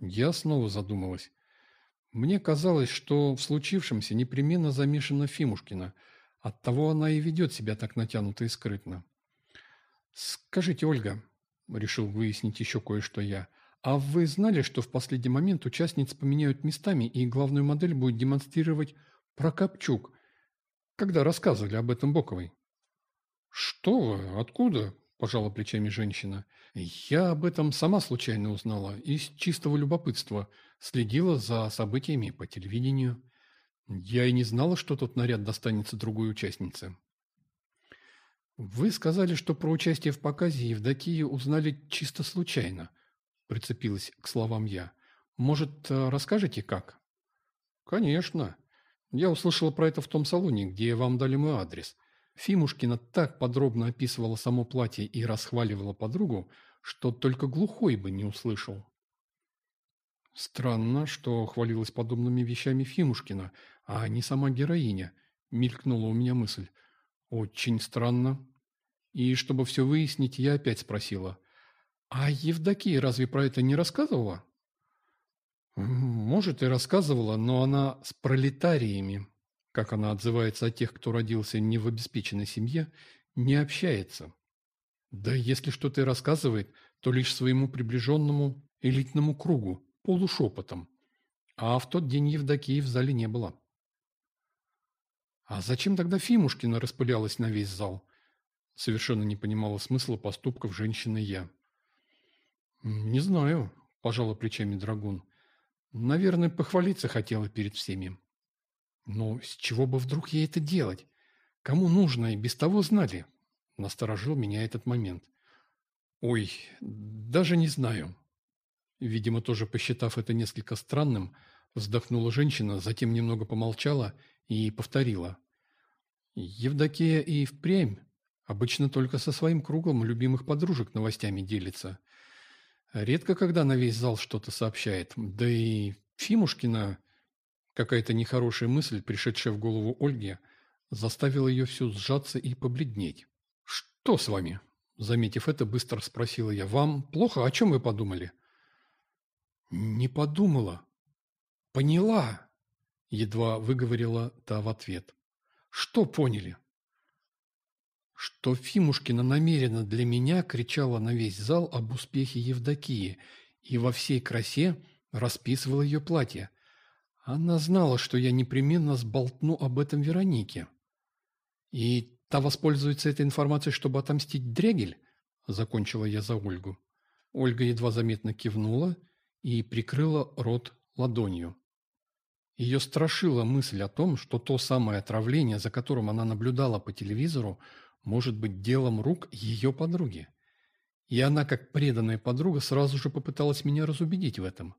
Speaker 1: Я снова задумалась. Мне казалось, что в случившемся непременно замешана Фимушкина – Оттого она и ведет себя так натянуто и скрытно. «Скажите, Ольга», — решил выяснить еще кое-что я, «а вы знали, что в последний момент участниц поменяют местами и главную модель будет демонстрировать Прокопчук, когда рассказывали об этом Боковой?» «Что вы? Откуда?» – пожала плечами женщина. «Я об этом сама случайно узнала, из чистого любопытства. Следила за событиями по телевидению. Я и не знала, что тот наряд достанется другой участнице». «Вы сказали, что про участие в показе Евдокии узнали чисто случайно», – прицепилась к словам я. «Может, э, расскажете, как?» «Конечно. Я услышала про это в том салоне, где вам дали мой адрес». Фимушкина так подробно описывала само платье и расхваливала подругу, что только глухой бы не услышал. Странно, что хвалилась подобными вещами Фимушкина, а не сама героиня, мелькнула у меня мысль. Очень странно. И чтобы все выяснить, я опять спросила. А Евдокия разве про это не рассказывала? Может, и рассказывала, но она с пролетариями, как она отзывается о тех, кто родился не в обеспеченной семье, не общается. Да если что-то и рассказывает, то лишь своему приближенному элитному кругу, полушепотом. А в тот день Евдокии в зале не было. А зачем тогда Фимушкина распылялась на весь зал? Совершенно не понимала смысла поступков женщины я. «Не знаю», – пожала плечами Драгун. «Наверное, похвалиться хотела перед всеми». Но с чего бы вдруг ей это делать? Кому нужно и без того знали? Насторожил меня этот момент. Ой, даже не знаю. Видимо, тоже посчитав это несколько странным, вздохнула женщина, затем немного помолчала и повторила. Евдокия и впрямь обычно только со своим кругом любимых подружек новостями делится. Редко когда на весь зал что-то сообщает. Да и Фимушкина Какая-то нехорошая мысль, пришедшая в голову Ольги, заставила ее всю сжаться и побледнеть. «Что с вами?» Заметив это, быстро спросила я. «Вам плохо? О чем вы подумали?» «Не подумала. Поняла!» Едва выговорила та в ответ. «Что поняли?» Что Фимушкина намеренно для меня кричала на весь зал об успехе Евдокии и во всей красе расписывала ее платье. Она знала, что я непременно сболтну об этом Веронике. И та воспользуется этой информацией, чтобы отомстить Дрегель? Закончила я за Ольгу. Ольга едва заметно кивнула и прикрыла рот ладонью. Ее страшила мысль о том, что то самое отравление, за которым она наблюдала по телевизору, может быть делом рук ее подруги. И она, как преданная подруга, сразу же попыталась меня разубедить в этом.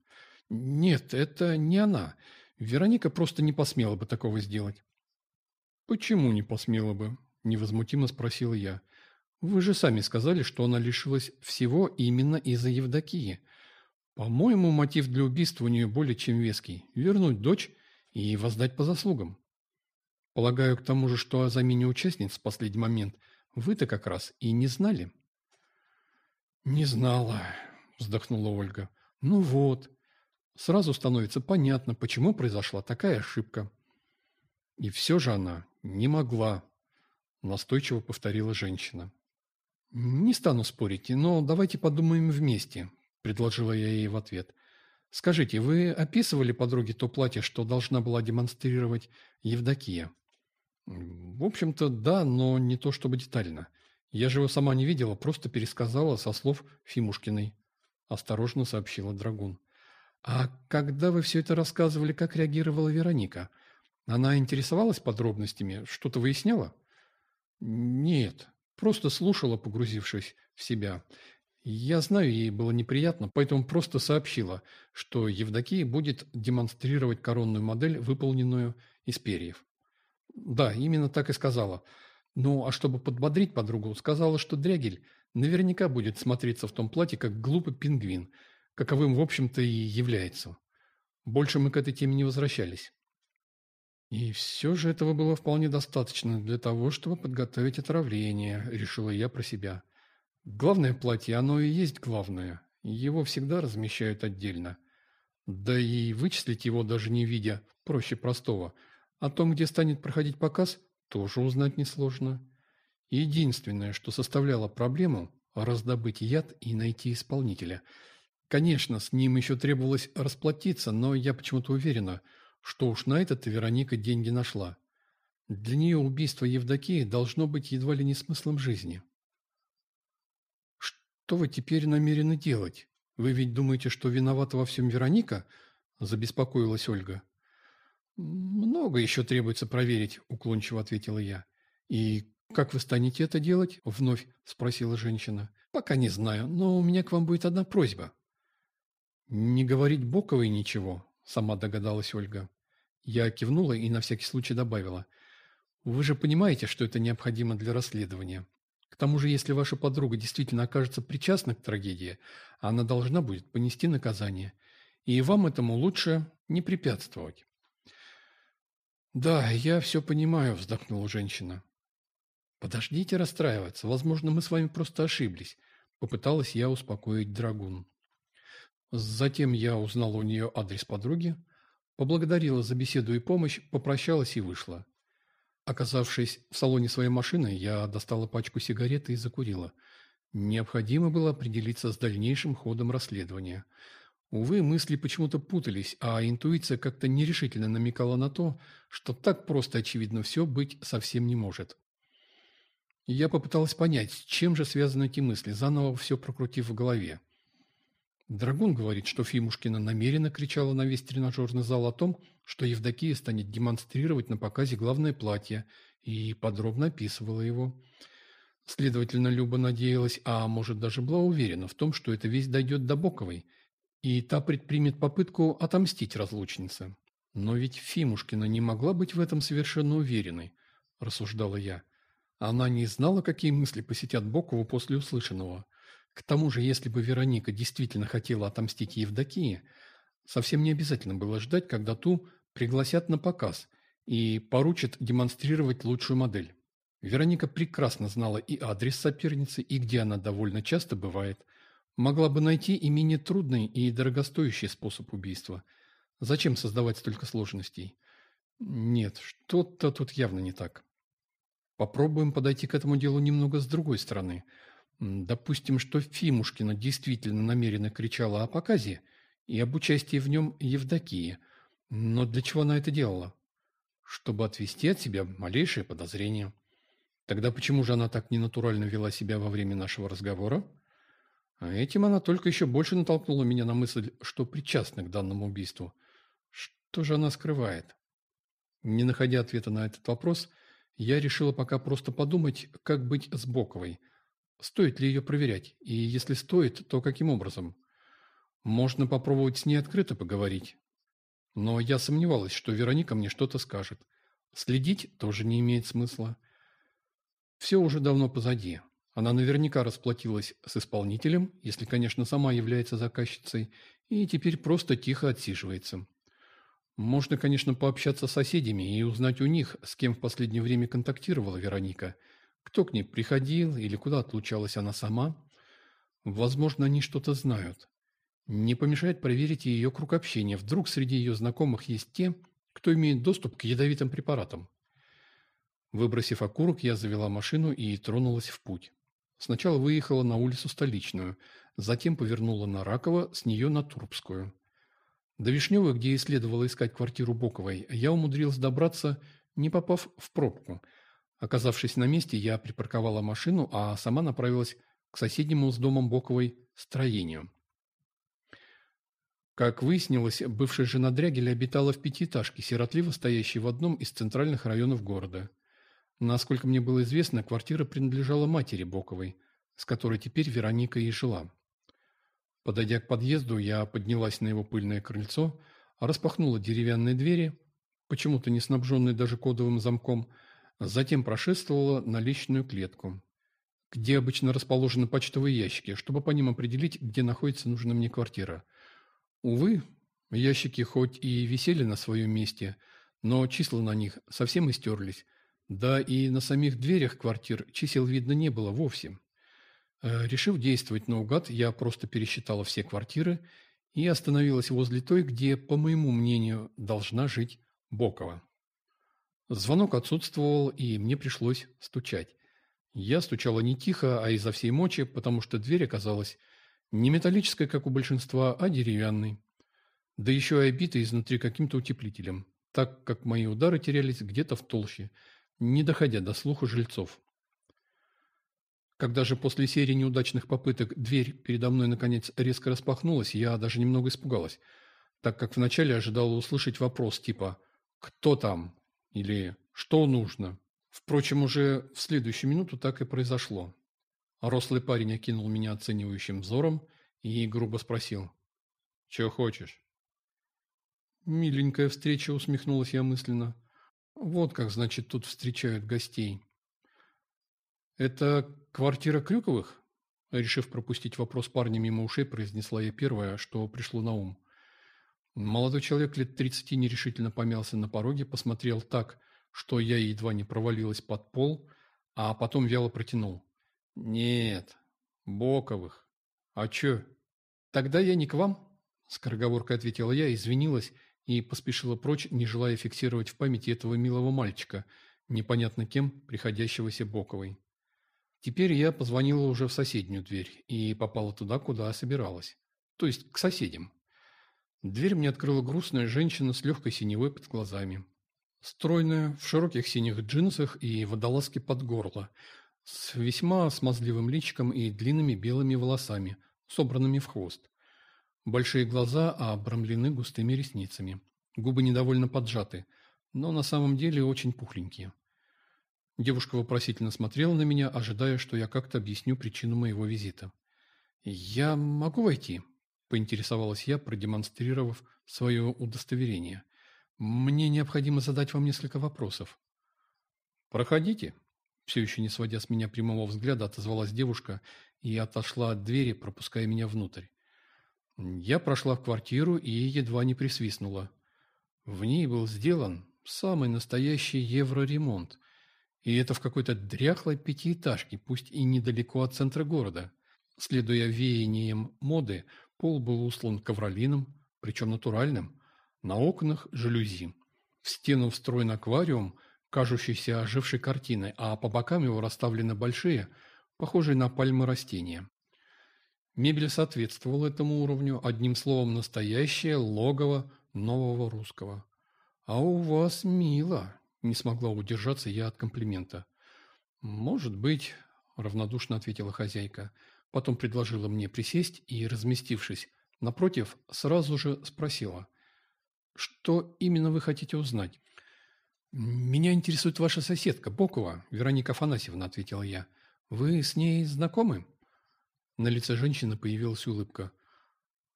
Speaker 1: Нет, это не она. Вероника просто не посмела бы такого сделать. «Почему не посмела бы?» – невозмутимо спросила я. «Вы же сами сказали, что она лишилась всего именно из-за Евдокии. По-моему, мотив для убийства у нее более чем веский – вернуть дочь и воздать по заслугам. Полагаю, к тому же, что о замене участниц в последний момент вы-то как раз и не знали». «Не знала», – вздохнула Ольга. «Ну вот, Сразу становится понятно, почему произошла такая ошибка. И все же она не могла, настойчиво повторила женщина. «Не стану спорить, но давайте подумаем вместе», – предложила я ей в ответ. «Скажите, вы описывали подруге то платье, что должна была демонстрировать Евдокия?» «В общем-то, да, но не то чтобы детально. Я же его сама не видела, просто пересказала со слов Фимушкиной», – осторожно сообщила Драгун. «А когда вы все это рассказывали, как реагировала Вероника? Она интересовалась подробностями, что-то выясняла?» «Нет, просто слушала, погрузившись в себя. Я знаю, ей было неприятно, поэтому просто сообщила, что Евдокия будет демонстрировать коронную модель, выполненную из перьев. Да, именно так и сказала. Ну, а чтобы подбодрить подругу, сказала, что Дрягель наверняка будет смотреться в том платье, как глупый пингвин – каковым, в общем-то, и является. Больше мы к этой теме не возвращались. И все же этого было вполне достаточно для того, чтобы подготовить отравление, решила я про себя. Главное платье, оно и есть главное. Его всегда размещают отдельно. Да и вычислить его, даже не видя, проще простого. О том, где станет проходить показ, тоже узнать несложно. Единственное, что составляло проблему – раздобыть яд и найти исполнителя – Конечно, с ним еще требовалось расплатиться, но я почему-то уверена, что уж на это-то Вероника деньги нашла. Для нее убийство Евдокии должно быть едва ли не смыслом жизни. Что вы теперь намерены делать? Вы ведь думаете, что виновата во всем Вероника?» – забеспокоилась Ольга. «Много еще требуется проверить», – уклончиво ответила я. «И как вы станете это делать?» – вновь спросила женщина. «Пока не знаю, но у меня к вам будет одна просьба». «Не говорить Боковой ничего», – сама догадалась Ольга. Я кивнула и на всякий случай добавила. «Вы же понимаете, что это необходимо для расследования. Тому же, если ваша подруга действительно окажется причастна к трагедии, она должна будет понести наказание. И вам этому лучше не препятствовать». «Да, я все понимаю», – вздохнула женщина. «Подождите расстраиваться. Возможно, мы с вами просто ошиблись», – попыталась я успокоить Драгун. Затем я узнала у нее адрес подруги, поблагодарила за беседу и помощь, попрощалась и вышла. Оказавшись в салоне своей машины, я достала пачку сигарет и закурила. Необходимо было определиться с дальнейшим ходом расследования. Увы, мысли почему-то путались, а интуиция как-то нерешительно намекала на то, что так просто очевидно все быть совсем не может. Я попыталась понять, чем же связаны эти мысли, заново все прокрутив в голове. Драгун говорит, что Фимушкина намеренно кричала на весь тренажерный зал о том, что Евдокия станет демонстрировать на показе главное платье, и подробно описывала его. Следовательно, Люба надеялась, а может даже была уверена в том, что эта весть дойдет до Боковой, и та предпримет попытку отомстить разлучнице. Но ведь Фимушкина не могла быть в этом совершенно уверенной, рассуждала я. Она не знала, какие мысли посетят Бокову после услышанного. К тому же, если бы Вероника действительно хотела отомстить Евдокии, совсем не обязательно было ждать, когда ту пригласят на показ и поручат демонстрировать лучшую модель. Вероника прекрасно знала и адрес соперницы, и где она довольно часто бывает. Могла бы найти и менее трудный, и дорогостоящий способ убийства. Зачем создавать столько сложностей? Нет, что-то тут явно не так. Попробуем подойти к этому делу немного с другой стороны – Допустим, что Фимушкина действительно намеренно кричала о показе и об участии в нем Евдокии. Но для чего она это делала? Чтобы отвести от себя малейшее подозрение. Тогда почему же она так ненатурально вела себя во время нашего разговора? А этим она только еще больше натолкнула меня на мысль, что причастна к данному убийству. Что же она скрывает? Не находя ответа на этот вопрос, я решила пока просто подумать, как быть с Боковой – Стоит ли ее проверять? И если стоит, то каким образом? Можно попробовать с ней открыто поговорить. Но я сомневалась, что Вероника мне что-то скажет. Следить тоже не имеет смысла. Все уже давно позади. Она наверняка расплатилась с исполнителем, если, конечно, сама является заказчицей, и теперь просто тихо отсиживается. Можно, конечно, пообщаться с соседями и узнать у них, с кем в последнее время контактировала Вероника – кто к ней приходил или куда отлучалась она сама? Возможно, они что-то знают. Не помешает проверить ее круг общения. Вдруг среди ее знакомых есть те, кто имеет доступ к ядовитым препаратам. Выбросив окурок, я завела машину и тронулась в путь. Сначала выехала на улицу Столичную, затем повернула на Раково, с нее на Турбскую. До Вишневой, где и искать квартиру Боковой, я умудрилась добраться, не попав в пробку – Оказавшись на месте, я припарковала машину, а сама направилась к соседнему с домом Боковой строению. Как выяснилось, бывшая жена Дрягеля обитала в пятиэтажке, сиротливо стоящей в одном из центральных районов города. Насколько мне было известно, квартира принадлежала матери Боковой, с которой теперь Вероника и жила. Подойдя к подъезду, я поднялась на его пыльное крыльцо, распахнула деревянные двери, почему-то не снабженные даже кодовым замком, Затем прошествовала на личную клетку, где обычно расположены почтовые ящики, чтобы по ним определить, где находится нужная мне квартира. Увы, ящики хоть и висели на своем месте, но числа на них совсем истерлись, да и на самих дверях квартир чисел видно не было вовсе. Э, решив действовать наугад, я просто пересчитала все квартиры и остановилась возле той, где, по моему мнению, должна жить Бокова. Звонок отсутствовал, и мне пришлось стучать. Я стучала не тихо, а изо всей мочи, потому что дверь оказалась не металлической, как у большинства, а деревянной. Да еще и обитой изнутри каким-то утеплителем, так как мои удары терялись где-то в толще, не доходя до слуха жильцов. Когда же после серии неудачных попыток дверь передо мной наконец резко распахнулась, я даже немного испугалась, так как вначале ожидала услышать вопрос типа «Кто там?» Или «Что нужно?». Впрочем, уже в следующую минуту так и произошло. Рослый парень окинул меня оценивающим взором и грубо спросил «Чего хочешь?». «Миленькая встреча», — усмехнулась я мысленно. «Вот как, значит, тут встречают гостей». «Это квартира Крюковых?» Решив пропустить вопрос парня мимо ушей, произнесла я первое, что пришло на ум. Молодой человек лет тридцати нерешительно помялся на пороге, посмотрел так, что я едва не провалилась под пол, а потом вяло протянул. «Нет, Боковых. А чё?» «Тогда я не к вам?» – скороговоркой ответила я, извинилась и поспешила прочь, не желая фиксировать в памяти этого милого мальчика, непонятно кем, приходящегося Боковой. Теперь я позвонила уже в соседнюю дверь и попала туда, куда собиралась. То есть к соседям. Дверь мне открыла грустная женщина с легкой синевой под глазами. Стройная, в широких синих джинсах и водолазке под горло, с весьма смазливым личиком и длинными белыми волосами, собранными в хвост. Большие глаза обрамлены густыми ресницами. Губы недовольно поджаты, но на самом деле очень пухленькие. Девушка вопросительно смотрела на меня, ожидая, что я как-то объясню причину моего визита. «Я могу войти?» – поинтересовалась я, продемонстрировав свое удостоверение. «Мне необходимо задать вам несколько вопросов». «Проходите», – все еще не сводя с меня прямого взгляда, отозвалась девушка и отошла от двери, пропуская меня внутрь. Я прошла в квартиру и едва не присвистнула. В ней был сделан самый настоящий евроремонт – и это в какой-то дряхлой пятиэтажке, пусть и недалеко от центра города. Следуя веяниям моды, пол был услан ковролином, причем натуральным. На окнах – жалюзи. В стену встроен аквариум, кажущийся ожившей картиной, а по бокам его расставлены большие, похожие на пальмы растения. Мебель соответствовала этому уровню, одним словом, настоящее логово нового русского. «А у вас мило!» Не смогла удержаться я от комплимента. «Может быть», – равнодушно ответила хозяйка. Потом предложила мне присесть и, разместившись напротив, сразу же спросила. «Что именно вы хотите узнать?» «Меня интересует ваша соседка, Бокова, Вероника Афанасьевна», – ответила я. «Вы с ней знакомы?» На лице женщины появилась улыбка.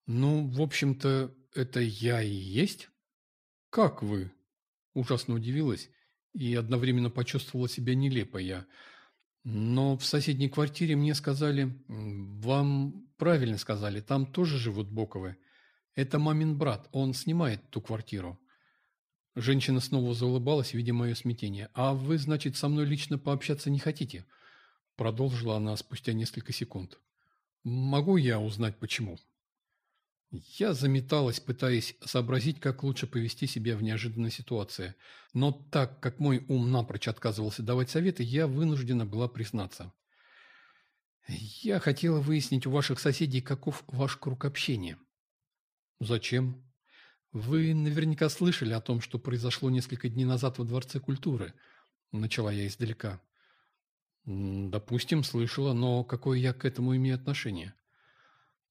Speaker 1: «Ну, в общем-то, это я и есть?» «Как вы?» Ужасно удивилась и одновременно почувствовала себя нелепо я. Но в соседней квартире мне сказали, вам правильно сказали, там тоже живут Боковы. Это мамин брат, он снимает ту квартиру. Женщина снова заулыбалась, видя мое смятение. «А вы, значит, со мной лично пообщаться не хотите?» Продолжила она спустя несколько секунд. «Могу я узнать, почему?» Я заметалась, пытаясь сообразить, как лучше повести себя в неожиданной ситуации. Но так как мой ум напрочь отказывался давать советы, я вынуждена была признаться. Я хотела выяснить у ваших соседей, каков ваш круг общения. Зачем? Вы наверняка слышали о том, что произошло несколько дней назад во Дворце культуры. Начала я издалека. Допустим, слышала, но какое я к этому имею отношение?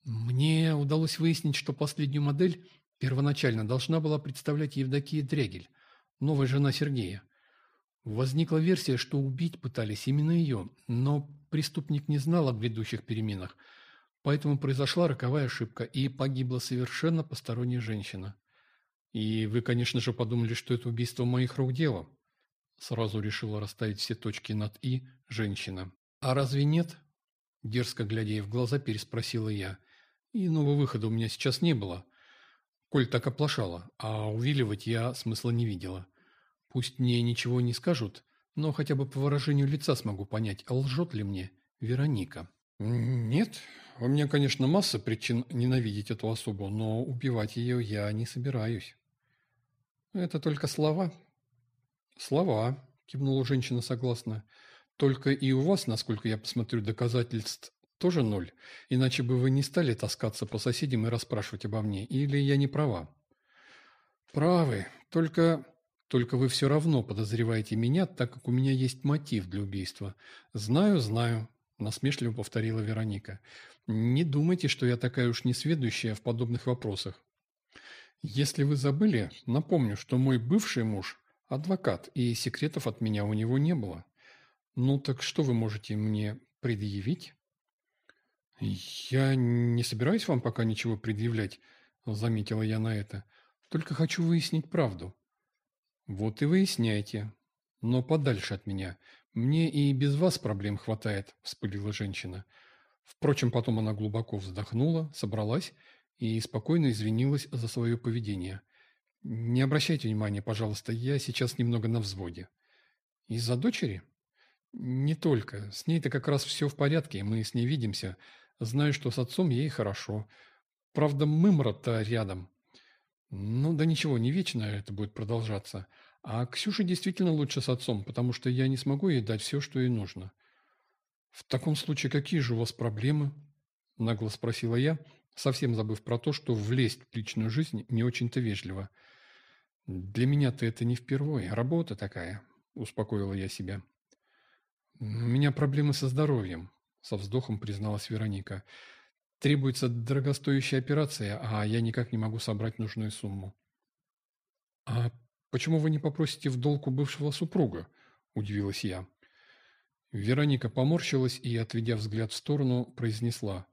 Speaker 1: Мне удалось выяснить, что последнюю модель первоначально должна была представлять Евдокия Дрягель, новая жена Сергея. Возникла версия, что убить пытались именно ее, но преступник не знал о грядущих переменах, поэтому произошла роковая ошибка, и погибла совершенно посторонняя женщина. И вы, конечно же, подумали, что это убийство моих рук дело. Сразу решила расставить все точки над «и» женщина. А разве нет? Дерзко глядя ей в глаза, переспросила я – Иного выхода у меня сейчас не было. Коль так оплошала, а увиливать я смысла не видела. Пусть мне ничего не скажут, но хотя бы по выражению лица смогу понять, лжет ли мне Вероника. Нет, у меня, конечно, масса причин ненавидеть эту особу, но убивать ее я не собираюсь. Это только слова. Слова, кивнула женщина согласно. Только и у вас, насколько я посмотрю, доказательств тоже ноль. Иначе бы вы не стали таскаться по соседям и расспрашивать обо мне. Или я не права? Правы. Только... Только вы все равно подозреваете меня, так как у меня есть мотив для убийства. Знаю, знаю. насмешливо повторила Вероника. «Не думайте, что я такая уж несведущая в подобных вопросах. Если вы забыли, напомню, что мой бывший муж – адвокат, и секретов от меня у него не было. Ну так что вы можете мне предъявить?» «Я не собираюсь вам пока ничего предъявлять», – заметила я на это. «Только хочу выяснить правду». «Вот и выясняйте. Но подальше от меня. Мне и без вас проблем хватает», – вспылила женщина. Впрочем, потом она глубоко вздохнула, собралась и спокойно извинилась за свое поведение. «Не обращайте внимания, пожалуйста, я сейчас немного на взводе». «Из-за дочери?» «Не только. С ней-то как раз все в порядке, мы с ней видимся. Знаю, что с отцом ей хорошо. Правда, Мымра-то рядом. Ну да ничего, не вечно это будет продолжаться. А Ксюше действительно лучше с отцом, потому что я не смогу ей дать все, что ей нужно. В таком случае какие же у вас проблемы? Нагло спросила я, совсем забыв про то, что влезть в личную жизнь не очень-то вежливо. Для меня-то это не впервые, работа такая, успокоила я себя. У меня проблемы со здоровьем, со вздохом призналась Вероника. Требуется дорогостоящая операция, а я никак не могу собрать нужную сумму. А почему вы не попросите в долг у бывшего супруга? Удивилась я. Вероника поморщилась и, отведя взгляд в сторону, произнесла.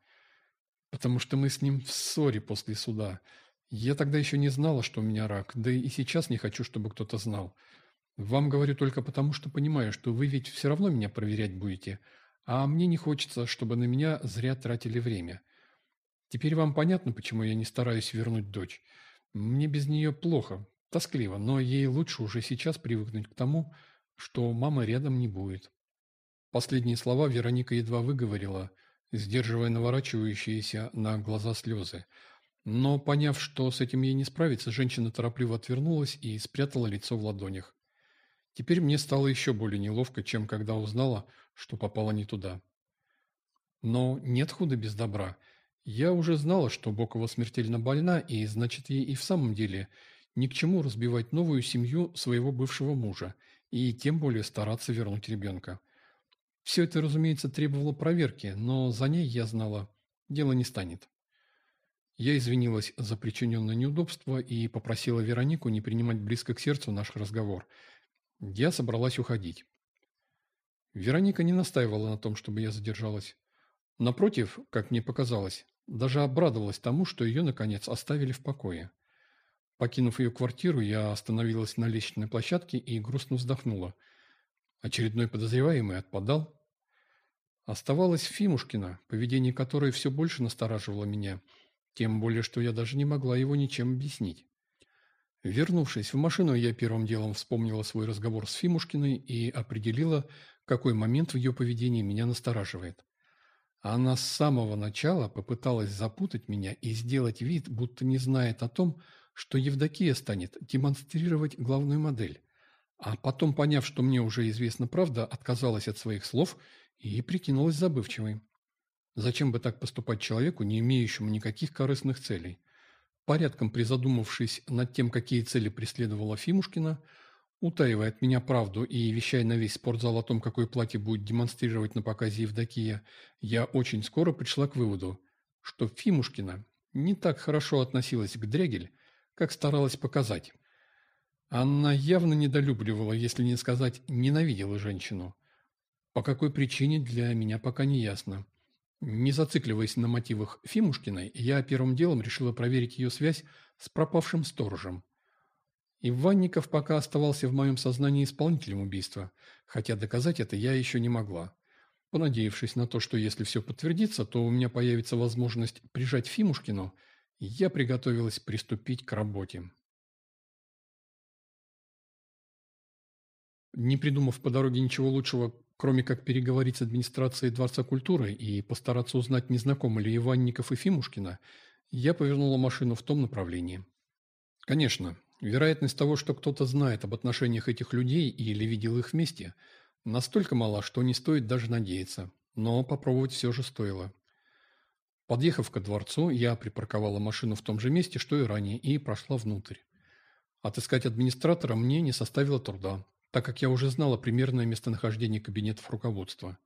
Speaker 1: «Потому что мы с ним в ссоре после суда. Я тогда еще не знала, что у меня рак, да и сейчас не хочу, чтобы кто-то знал. Вам говорю только потому, что понимаю, что вы ведь все равно меня проверять будете, а мне не хочется, чтобы на меня зря тратили время. Теперь вам понятно, почему я не стараюсь вернуть дочь. Мне без нее плохо, тоскливо, но ей лучше уже сейчас привыкнуть к тому, что мама рядом не будет. Последние слова Вероника едва выговорила, сдерживая наворачивающиеся на глаза слезы. Но, поняв, что с этим ей не справиться, женщина торопливо отвернулась и спрятала лицо в ладонях. Теперь мне стало еще более неловко, чем когда узнала, что попала не туда. Но нет худа без добра – я уже знала, что Бокова смертельно больна, и значит ей и в самом деле ни к чему разбивать новую семью своего бывшего мужа, и тем более стараться вернуть ребенка. Все это, разумеется, требовало проверки, но за ней, я знала, дело не станет. Я извинилась за причиненное неудобство и попросила Веронику не принимать близко к сердцу наш разговор. Я собралась уходить. Вероника не настаивала на том, чтобы я задержалась. Напротив, как мне показалось, даже обрадовалась тому, что ее, наконец, оставили в покое. Покинув ее квартиру, я остановилась на лестничной площадке и грустно вздохнула. Очередной подозреваемый отпадал. Оставалась Фимушкина, поведение которой все больше настораживало меня, тем более, что я даже не могла его ничем объяснить. Вернувшись в машину, я первым делом вспомнила свой разговор с Фимушкиной и определила, какой момент в ее поведении меня настораживает. Она с самого начала попыталась запутать меня и сделать вид, будто не знает о том, что Евдокия станет демонстрировать главную модель. А потом, поняв, что мне уже известна правда, отказалась от своих слов и прикинулась забывчивой. Зачем бы так поступать человеку, не имеющему никаких корыстных целей? Порядком призадумавшись над тем, какие цели преследовала Фимушкина, Утаивая от меня правду и вещая на весь спортзал о том, какое платье будет демонстрировать на показе Евдокия, я очень скоро пришла к выводу, что Фимушкина не так хорошо относилась к Дрегель, как старалась показать. Она явно недолюбливала, если не сказать ненавидела женщину. По какой причине, для меня пока не ясно. Не зацикливаясь на мотивах Фимушкиной, я первым делом решила проверить ее связь с пропавшим сторожем. Иванников пока оставался в моем сознании исполнителем убийства, хотя доказать это я еще не могла. Понадеявшись на то, что если все подтвердится, то у меня появится возможность прижать Фимушкину, я приготовилась приступить к работе. Не придумав по дороге ничего лучшего, кроме как переговорить с администрацией Дворца культуры и постараться узнать, незнакомы ли Иванников и Фимушкина, я повернула машину в том направлении. Конечно, Вероятность того, что кто-то знает об отношениях этих людей или видел их вместе, настолько мала, что не стоит даже надеяться, но попробовать все же стоило. Подъехав ко дворцу, я припарковала машину в том же месте, что и ранее, и прошла внутрь. Отыскать администратора мне не составило труда, так как я уже знала примерное местонахождение кабинетов руководства.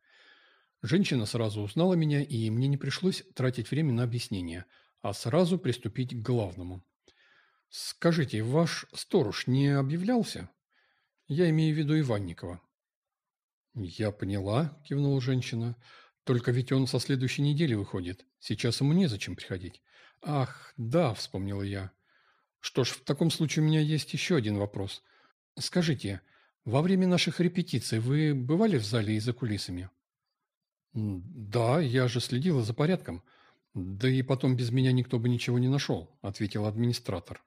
Speaker 1: Женщина сразу узнала меня, и мне не пришлось тратить время на объяснение, а сразу приступить к главному. «Скажите, ваш сторож не объявлялся?» «Я имею в виду Иванникова». «Я поняла», – кивнула женщина. «Только ведь он со следующей недели выходит. Сейчас ему незачем приходить». «Ах, да», – вспомнила я. «Что ж, в таком случае у меня есть еще один вопрос. Скажите, во время наших репетиций вы бывали в зале и за кулисами?» «Да, я же следила за порядком. Да и потом без меня никто бы ничего не нашел», – ответил администратор.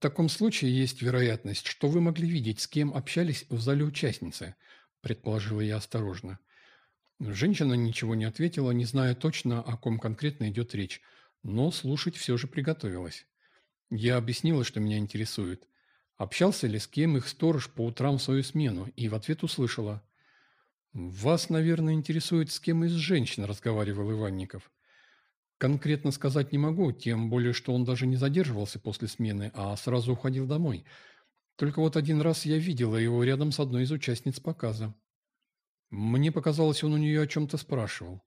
Speaker 1: «В таком случае есть вероятность, что вы могли видеть, с кем общались в зале участницы», – предположила я осторожно. Женщина ничего не ответила, не зная точно, о ком конкретно идет речь, но слушать все же приготовилась. Я объяснила, что меня интересует. Общался ли с кем их сторож по утрам в свою смену, и в ответ услышала – «Вас, наверное, интересует, с кем из женщин разговаривал Иванников?» «Конкретно сказать не могу, тем более, что он даже не задерживался после смены, а сразу уходил домой. Только вот один раз я видела его рядом с одной из участниц показа. Мне показалось, он у нее о чем-то спрашивал.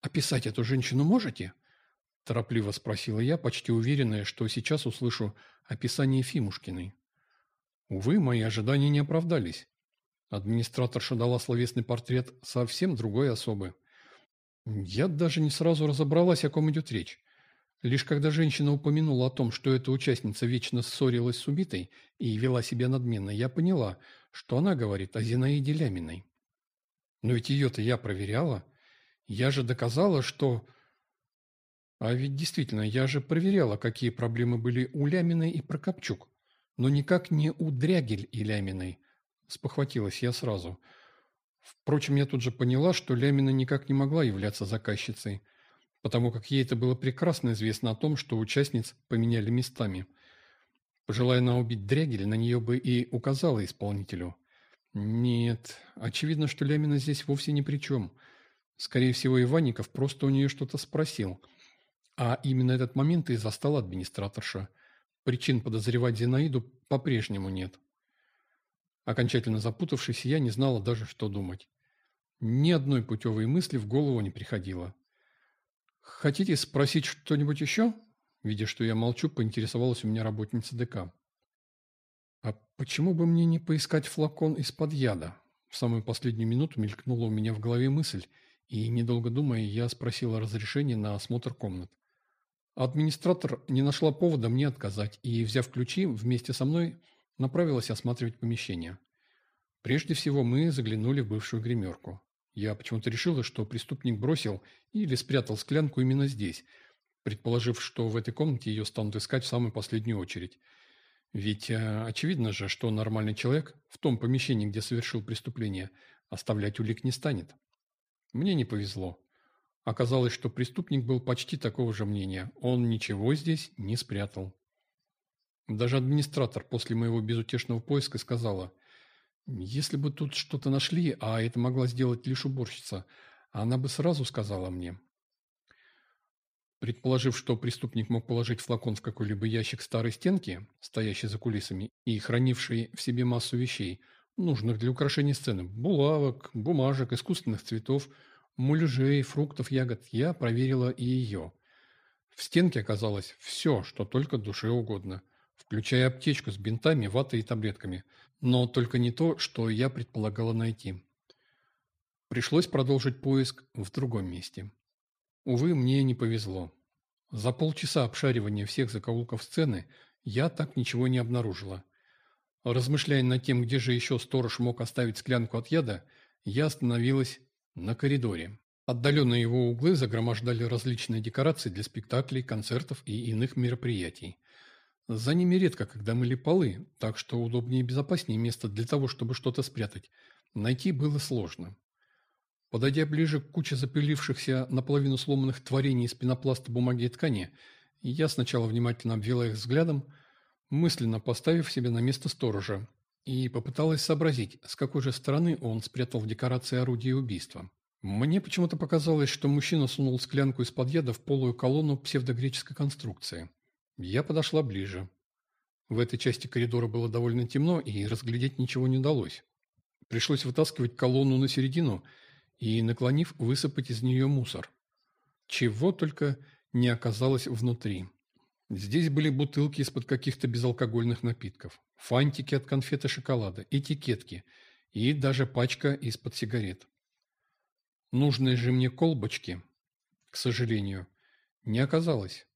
Speaker 1: «Описать эту женщину можете?» – торопливо спросила я, почти уверенная, что сейчас услышу описание Фимушкиной. Увы, мои ожидания не оправдались. Администраторша дала словесный портрет совсем другой особы. Я даже не сразу разобралась, о ком идет речь. Лишь когда женщина упомянула о том, что эта участница вечно ссорилась с убитой и вела себя надменно, я поняла, что она говорит о Зинаиде Ляминой. Но ведь ее-то я проверяла. Я же доказала, что... А ведь действительно, я же проверяла, какие проблемы были у Ляминой и Прокопчук. Но никак не у Дрягель и Ляминой. Спохватилась я сразу. Впрочем, я тут же поняла, что Лямина никак не могла являться заказчицей, потому как ей это было прекрасно известно о том, что участниц поменяли местами. Пожелая она убить Дрягеля, на нее бы и указала исполнителю. Нет, очевидно, что Лямина здесь вовсе ни при чем. Скорее всего, Иванников просто у нее что-то спросил. А именно этот момент и застал администраторша. Причин подозревать Зинаиду по-прежнему нет. Окончательно запутавшись, я не знала даже, что думать. Ни одной путевой мысли в голову не приходило. «Хотите спросить что-нибудь еще?» Видя, что я молчу, поинтересовалась у меня работница ДК. «А почему бы мне не поискать флакон из-под яда?» В самую последнюю минуту мелькнула у меня в голове мысль, и, недолго думая, я спросила разрешения на осмотр комнат. Администратор не нашла повода мне отказать, и, взяв ключи, вместе со мной направилась осматривать помещение. Прежде всего мы заглянули в бывшую гримерку. Я почему-то решила, что преступник бросил или спрятал склянку именно здесь, предположив, что в этой комнате ее станут искать в самую последнюю очередь. Ведь э, очевидно же, что нормальный человек в том помещении, где совершил преступление, оставлять улик не станет. Мне не повезло. Оказалось, что преступник был почти такого же мнения. Он ничего здесь не спрятал. Даже администратор после моего безутешного поиска сказала, «Если бы тут что-то нашли, а это могла сделать лишь уборщица, она бы сразу сказала мне». Предположив, что преступник мог положить флакон в какой-либо ящик старой стенки, стоящий за кулисами, и хранивший в себе массу вещей, нужных для украшения сцены, булавок, бумажек, искусственных цветов, муляжей, фруктов, ягод, я проверила и ее. В стенке оказалось все, что только душе угодно включая аптечку с бинтами, ватой и таблетками, но только не то, что я предполагала найти. Пришлось продолжить поиск в другом месте. Увы, мне не повезло. За полчаса обшаривания всех закоулков сцены я так ничего не обнаружила. Размышляя над тем, где же еще сторож мог оставить склянку от яда, я остановилась на коридоре. Отдаленные его углы загромождали различные декорации для спектаклей, концертов и иных мероприятий. За ними редко, когда мыли полы, так что удобнее и безопаснее место для того, чтобы что-то спрятать, найти было сложно. Подойдя ближе к куче запылившихся наполовину сломанных творений из пенопласта бумаги и ткани, я сначала внимательно обвела их взглядом, мысленно поставив себя на место сторожа, и попыталась сообразить, с какой же стороны он спрятал в декорации орудие убийства. Мне почему-то показалось, что мужчина сунул склянку из-под яда в полую колонну псевдогреческой конструкции. Я подошла ближе. В этой части коридора было довольно темно, и разглядеть ничего не удалось. Пришлось вытаскивать колонну на середину и, наклонив, высыпать из нее мусор. Чего только не оказалось внутри. Здесь были бутылки из-под каких-то безалкогольных напитков, фантики от конфеты шоколада, этикетки и даже пачка из-под сигарет. Нужные же мне колбочки, к сожалению, не оказалось.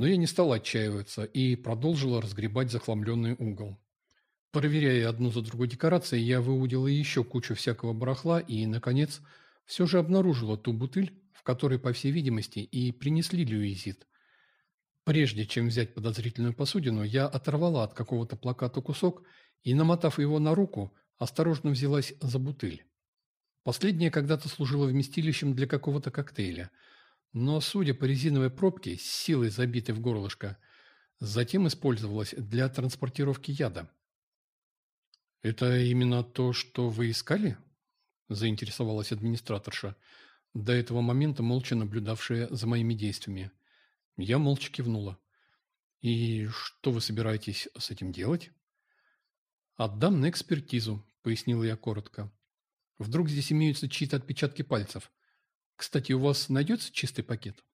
Speaker 1: Но я не стал отчаиваться и продолжила разгребать захламленный угол. Проверяя одну за другой декорации, я выудила еще кучу всякого барахла и, наконец, все же обнаружила ту бутыль, в которой, по всей видимости, и принесли люизит. Прежде чем взять подозрительную посудину, я оторвала от какого-то плаката кусок и, намотав его на руку, осторожно взялась за бутыль. Последняя когда-то служила вместилищем для какого-то коктейля, но, судя по резиновой пробке, с силой забитой в горлышко, затем использовалась для транспортировки яда. «Это именно то, что вы искали?» – заинтересовалась администраторша, до этого момента молча наблюдавшая за моими действиями. Я молча кивнула. «И что вы собираетесь с этим делать?» «Отдам на экспертизу», – пояснила я коротко. «Вдруг здесь имеются чьи-то отпечатки пальцев. Кстати, у вас найдется чистый пакет?»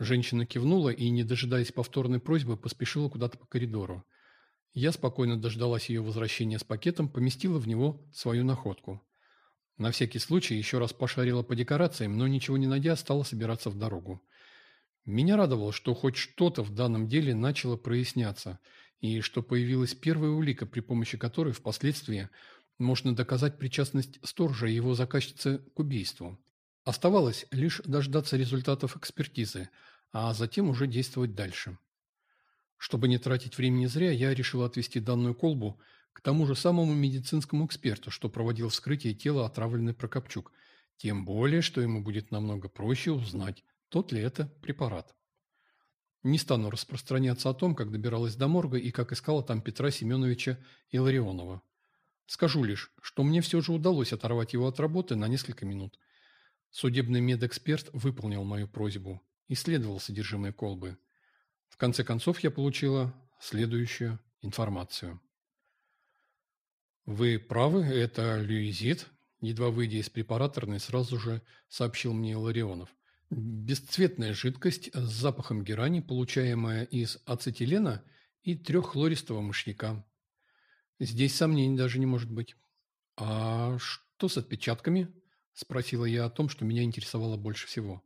Speaker 1: Женщина кивнула и, не дожидаясь повторной просьбы, поспешила куда-то по коридору. Я спокойно дождалась ее возвращения с пакетом, поместила в него свою находку. На всякий случай еще раз пошарила по декорациям, но ничего не найдя, стала собираться в дорогу. Меня радовало, что хоть что-то в данном деле начало проясняться, и что появилась первая улика, при помощи которой впоследствии можно доказать причастность сторожа и его заказчицы к убийству. Оставалось лишь дождаться результатов экспертизы, а затем уже действовать дальше. Чтобы не тратить времени зря, я решил отвести данную колбу к тому же самому медицинскому эксперту, что проводил вскрытие тела отравленный Прокопчук, тем более, что ему будет намного проще узнать, тот ли это препарат. Не стану распространяться о том, как добиралась до морга и как искала там Петра Семеновича Илларионова. Скажу лишь, что мне все же удалось оторвать его от работы на несколько минут. Судебный медэксперт выполнил мою просьбу, исследовал содержимое колбы. В конце концов, я получила следующую информацию. «Вы правы, это люизит», едва выйдя из препараторной, сразу же сообщил мне Ларионов. «Бесцветная жидкость с запахом герани, получаемая из ацетилена и треххлористого мышьяка. Здесь сомнений даже не может быть». «А что с отпечатками?» – спросила я о том, что меня интересовало больше всего.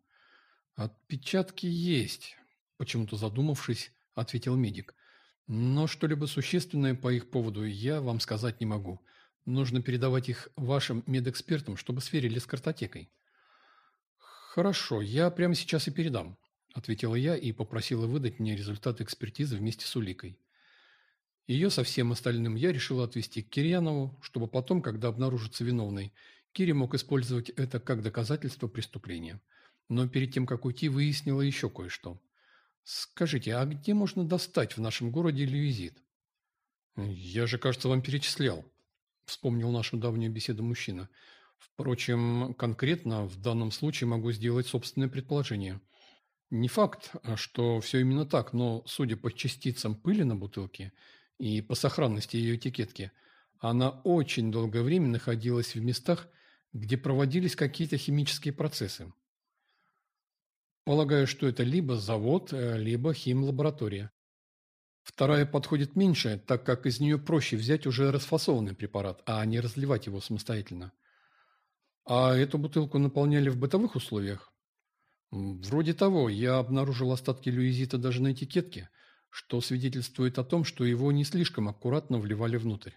Speaker 1: «Отпечатки есть», Почему-то задумавшись, ответил медик. Но что-либо существенное по их поводу я вам сказать не могу. Нужно передавать их вашим медэкспертам, чтобы сверили с картотекой. Хорошо, я прямо сейчас и передам, ответила я и попросила выдать мне результаты экспертизы вместе с уликой. Ее со всем остальным я решила отвезти к Кирьянову, чтобы потом, когда обнаружится виновный, Кири мог использовать это как доказательство преступления. Но перед тем, как уйти, выяснила еще кое-что. Скажите, а где можно достать в нашем городе люизит? Я же, кажется, вам перечислял, вспомнил нашу давнюю беседу мужчина. Впрочем, конкретно в данном случае могу сделать собственное предположение. Не факт, что все именно так, но, судя по частицам пыли на бутылке и по сохранности ее этикетки, она очень долгое время находилась в местах, где проводились какие-то химические процессы. Полагаю, что это либо завод, э, либо химлаборатория. Вторая подходит меньше, так как из нее проще взять уже расфасованный препарат, а не разливать его самостоятельно. А эту бутылку наполняли в бытовых условиях? Вроде того, я обнаружил остатки люизита даже на этикетке, что свидетельствует о том, что его не слишком аккуратно вливали внутрь.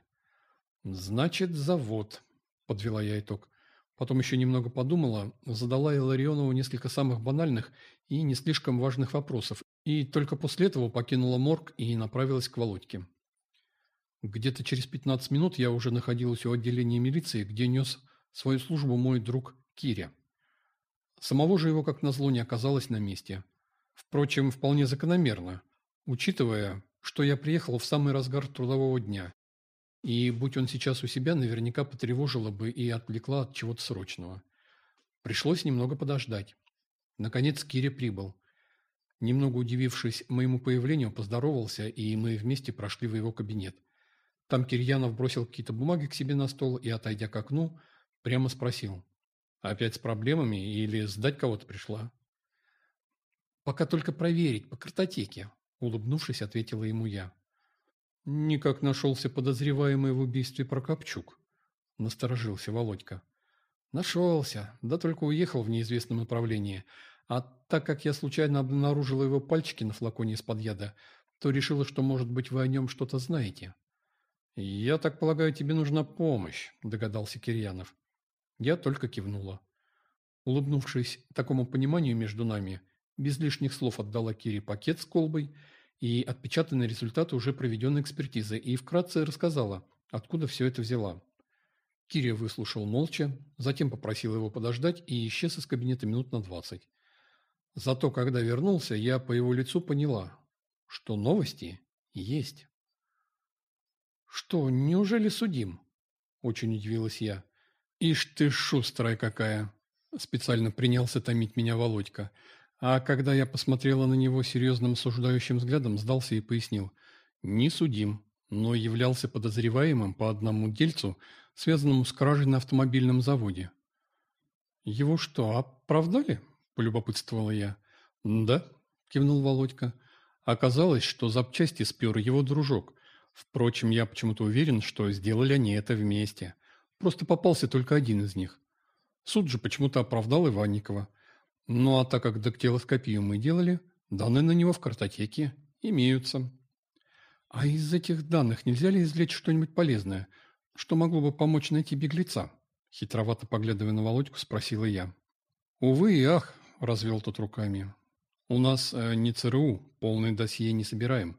Speaker 1: Значит, завод, подвела я итог. Потом еще немного подумала, задала Иларионову несколько самых банальных и не слишком важных вопросов, и только после этого покинула морг и направилась к Володьке. Где-то через 15 минут я уже находилась у отделения милиции, где нес свою службу мой друг Киря. Самого же его, как назло, не оказалось на месте. Впрочем, вполне закономерно, учитывая, что я приехал в самый разгар трудового дня и, будь он сейчас у себя, наверняка потревожила бы и отвлекла от чего-то срочного. Пришлось немного подождать. Наконец Кири прибыл. Немного удивившись моему появлению, поздоровался, и мы вместе прошли в его кабинет. Там Кирьянов бросил какие-то бумаги к себе на стол и, отойдя к окну, прямо спросил. Опять с проблемами или сдать кого-то пришла? Пока только проверить по картотеке, улыбнувшись, ответила ему я. Никак нашелся подозреваемый в убийстве Прокопчук, насторожился Володька. Нашелся, да только уехал в неизвестном направлении. А так как я случайно обнаружила его пальчики на флаконе из-под яда, то решила, что, может быть, вы о нем что-то знаете. «Я так полагаю, тебе нужна помощь», – догадался Кирьянов. Я только кивнула. Улыбнувшись такому пониманию между нами, без лишних слов отдала Кире пакет с колбой и отпечатанные результаты уже проведенной экспертизы и вкратце рассказала, откуда все это взяла. Киря выслушал молча, затем попросил его подождать и исчез из кабинета минут на двадцать. Зато когда вернулся, я по его лицу поняла, что новости есть. «Что, неужели судим?» – очень удивилась я. «Ишь ты шустрая какая!» – специально принялся томить меня Володька. А когда я посмотрела на него серьезным осуждающим взглядом, сдался и пояснил. «Не судим, но являлся подозреваемым по одному дельцу, связанному с кражей на автомобильном заводе». «Его что, оправдали?» – полюбопытствовала я. «Да», – кивнул Володька. «Оказалось, что запчасти спер его дружок, Впрочем, я почему-то уверен, что сделали они это вместе. Просто попался только один из них. Суд же почему-то оправдал Иванникова. Ну а так как дактилоскопию мы делали, данные на него в картотеке имеются. А из этих данных нельзя ли извлечь что-нибудь полезное, что могло бы помочь найти беглеца? Хитровато поглядывая на Володьку, спросила я. Увы и ах, развел тот руками. У нас э, не ЦРУ, полное досье не собираем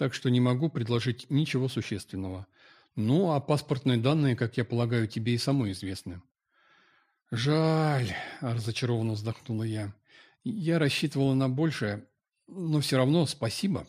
Speaker 1: так что не могу предложить ничего существенного. Ну, а паспортные данные, как я полагаю, тебе и самой известны. Жаль, разочарованно вздохнула я. Я рассчитывала на большее, но все равно спасибо.